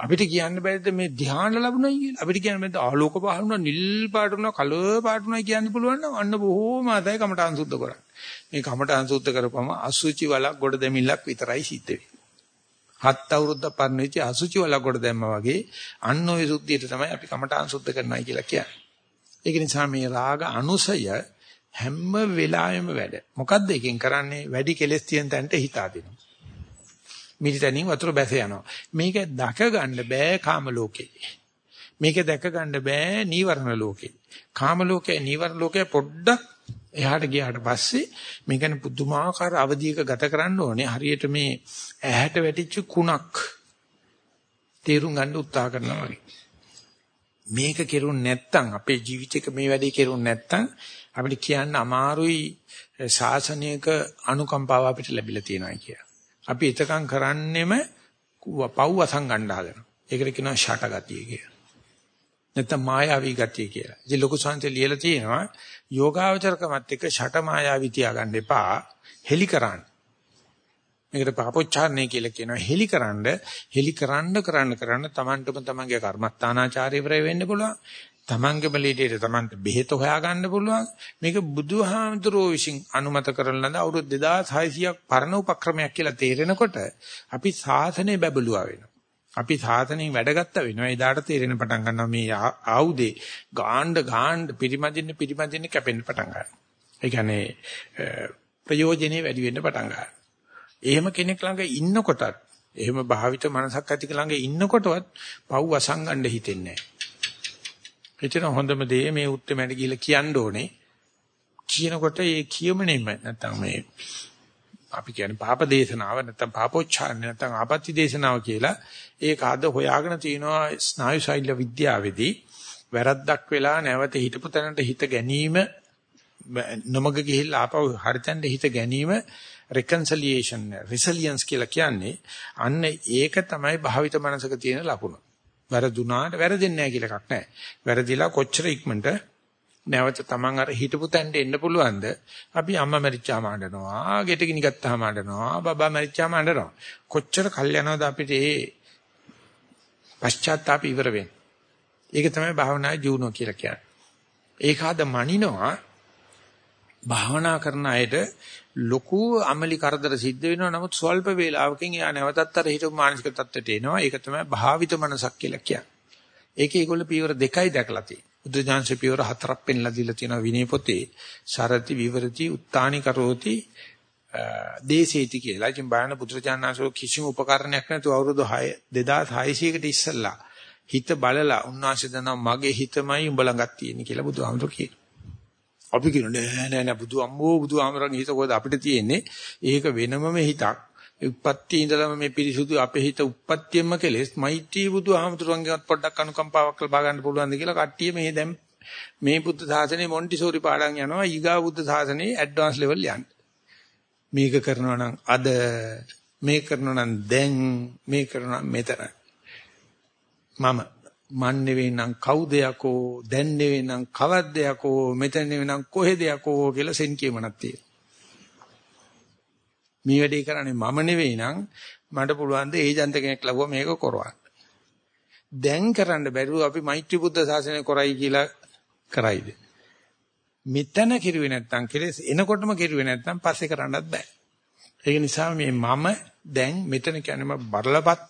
අපිට කියන්න බෑද මේ ධ්‍යාන ලැබුණයි කියලා. අපිට කියන්න බෑද ආලෝක පහළ වුණා, නිල් පාට වුණා, කළු පාට වුණා කියන්න පුළුවන් නම් අන්න බොහෝම අදයි කමටහන් සුද්ධ කරන්නේ. මේ කමටහන් සුද්ධ කරපම අසුචි වලක් ගොඩ දෙමිල්ලක් විතරයි සිද්ධ වෙන්නේ. හත් අවුරුද්ද පරණිච්ච අසුචි වලක් ගොඩ දැම්මා වගේ අන්න ඔය සුද්ධියට තමයි අපි කමටහන් සුද්ධ කරනයි කියලා කියන්නේ. ඒක නිසා මේ රාග අනුසය හැම වෙලාවෙම වැඩ. මොකද්ද එකෙන් කරන්නේ? වැඩි කෙලස් තියෙන තැනට හිත අදිනවා. මිලිතනින් වතුර බැස යනවා. මේක දැක ගන්න බෑ කාම ලෝකේ. මේක දැක ගන්න බෑ නීවරණ ලෝකේ. කාම ලෝකේ නීවරණ ලෝකේ පොඩ්ඩක් එහාට ගියාට පස්සේ මේකනේ පුදුමාකාර අවධියක ගත කරන්න ඕනේ. හරියට මේ ඇහැට වැටිච්ච කුණක් තේරුම් ගන්න උත්සාහ කරනවා වගේ. මේක කෙරුන් නැත්තම් අපේ ජීවිතේක මේ වැඩේ කෙරුන් නැත්තම් අපිට කියන්න අමාරුයි ශාසනයක අනුකම්පාව අපිට ලැබිලා තියෙනවා කියලා. අපි එතකන් කරන්නෙම පව් අසං ගන්න හදනවා. ඒකට කියනවා ෂටගතිය කියලා. නැත්නම් මායාවී ගතිය කියලා. ඉතින් ලොකු සංසය ලියලා තියෙනවා යෝගාවචරකමත් එක්ක ෂට මායාවී තියාගන්න එපා. හෙලි කරන්න. මේකට පාපොච්චාරණය කියලා කියනවා. හෙලි කරන්න, හෙලි කරන්න කරන්න කරන්න Tamanටම තමන්ගේ කර්මස්ථානාචාර්යවරය වෙන්න පුළුවන්. තමන්ගේම ලීඩේට තමන්ට බෙහෙත හොයාගන්න පුළුවන්. මේක බුදුහාමුදුරුවෝ විසින් අනුමත කරන ලද අවුරුදු 2600ක් පරණ උපක්‍රමයක් කියලා තේරෙනකොට අපි සාසනේ බැබළුවා වෙනවා. අපි සාසනෙන් වැඩගත්ත වෙනවා. එදාට තේරෙන පටන් ගන්නවා මේ ආයුධේ ගාණ්ඩ ගාණ්ඩ පිරිමදින්න පිරිමදින්න කැපෙන්න පටන් ගන්නවා. ඒ කියන්නේ ප්‍රයෝජනේ වැඩි වෙන්න පටන් ගන්නවා. එහෙම කෙනෙක් ළඟ ඉන්නකොටත් එහෙම භාවිත මනසක් ඇති ළඟ ඉන්නකොටවත් පව් අසංගණ්ඩ හිතෙන්නේ නැහැ. එතන හොඳම දේ මේ උත්තරමැඩ ගිහිල්ලා කියන්න ඕනේ. කියනකොට ඒ කියමනේම නැත්තම් මේ අපි කියන්නේ පාප දේශනාව නැත්තම් පාපෝච්චාරණ නැත්තම් ආපත්‍ති දේශනාව කියලා ඒක අද හොයාගෙන තිනවා ස්නායු ශෛල්‍ය විද්‍යාවේදී වැරද්දක් වෙලා නැවත හිටපු තැනට හිත ගැනීම නොමග ගිහිල්ලා ආපහු හරිතැනට හිත ගැනීම reconciliation resilience කියලා කියන්නේ අන්න ඒක තමයි භාවිත මනසක තියෙන ලකුණ. වැරදුනාට වැරදෙන්නේ නැහැ කියලා එකක් නැහැ. වැරදිලා කොච්චර ඉක්මනට නැවත Taman අර හිටපු තැනට එන්න පුළුවන්ද? අපි අම්මා මැරිච්චාම අඬනවා, ගෙට ගිනි ගත්තාම අඬනවා, බබා මැරිච්චාම අඬනවා. කොච්චර කල් යනවද අපිට මේ පශ්චාත්තාප ඉවර වෙන්නේ? ඒක තමයි භාවනායේ ජීවණය කියලා කියන්නේ. ඒක ආද මනිනවා භාවනා කරන අයට ලොකු අමලි කරදර සිද්ධ වෙනවා නමුත් ස්වල්ප වේලාවකින් එයා නැවතත් අර හිතපු මානසික තත්ත්වයට එනවා ඒක තමයි භාවිත මනසක් කියලා කියන්නේ. ඒකේ ඒගොල්ලෝ පියවර දෙකයි දැකලා තියෙන්නේ. බුද්ධ පියවර හතරක් පෙන්ලා දීලා තියෙනවා විනය පොතේ. සරති විවරති උත්තානි කරෝති දේශේති කියලා. ඉතින් බාහන පුත්‍රජානනාසෝ කිසිම උපකරණයක් නැතුව අවුරුදු 6 2600කට ඉස්සෙල්ලා හිත බලලා උන්වහන්සේ දන්නා මගේ හිතමයි උඹ ළඟක් තියෙන්නේ කියලා බුදුහාමුදුරු කියනවා. අපි කියනවා නෑ නෑ නෑ බුදු අම්මෝ බුදු ආමරගේ හිත කොහෙද අපිට තියෙන්නේ? ඒක වෙනමම හිතක්. උප්පත්ති ඉඳලම මේ පිරිසුදු අපේ හිත උප්පත්තියෙම කෙලෙස් මෛත්‍රී බුදු ආමතුරුන්ගේවත් පොඩ්ඩක් අනුකම්පාවක් ලබා ගන්න පුළුවන්ද කියලා කට්ටිය මේ දැන් මේ බුද්ධ ශාසනයේ මොන්ටිසෝරි පාඩම් යනවා ඊගා බුද්ධ ශාසනයේ ඇඩ්වාන්ස් ලෙවල් යන්න. මේක කරනවා නම් අද මේ කරනවා නම් දැන් මේ කරනවා මෙතන. මම මන් නෙවෙයි නම් කවුද යකෝ දැන් නෙවෙයි නම් කවද්ද යකෝ මෙතන නෙවෙයි නම් කොහෙද යකෝ කියලා සෙන් කියමනක් තියෙනවා. මේ වැඩේ කරන්නේ මම නෙවෙයි නම් මට පුළුවන් ද ඒජන්ත කෙනෙක් ලවුවා මේක කරවන්න. දැන් කරන්න බැරුව අපි මෛත්‍රී බුද්ධ ශාසනය කරයි කියලා කරයිද? මෙතන කිරුවේ නැත්තම් කෙලෙස් එනකොටම කිරුවේ නැත්තම් පස්සේ කරන්නත් බෑ. ඒක නිසා මේ මම දැන් මෙතන කියන්නේ බරලපත්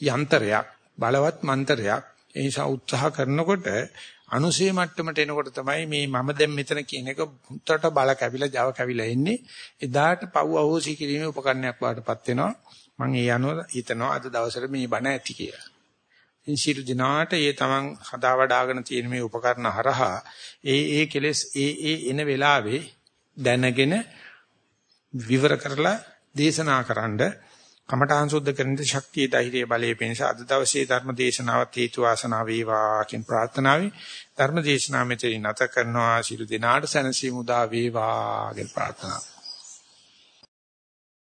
යන්ත්‍රයක් බලවත් මන්ත්‍රයක් ඒ නිසා උත්සාහ කරනකොට අනුසේ මට්ටමට එනකොට තමයි මේ මම දැන් මෙතන කියන එක හුත්තට බල කැවිලා Java කැවිලා එන්නේ. එදාට පව් අහෝසි කිරීමේ උපකරණයක් වාටපත් වෙනවා. මම ඒ අනුව හිතනවා අද දවසට මේ බණ ඇති කියලා. ඉන් සියලු දිනාට ඒ තමන් හදා වඩාගෙන තියෙන මේ උපකරණ හරහා ඒ ඒ කෙලෙස් ඒ ඒ එන වෙලාවේ දැනගෙන විවර කරලා දේශනා කරන්නේ කමඨාන් සුද්ධ කරන ශක්තිය ධෛර්යය බලයේ පිණිස අද දවසේ ධර්ම දේශනාවත් හේතු වාසනා වේවා කියන ප්‍රාර්ථනාවයි ධර්ම දේශනාව මෙතන නැත කරනවා. ශිරු දිනාට සැනසීම උදා වේවා කියන ප්‍රාර්ථනාව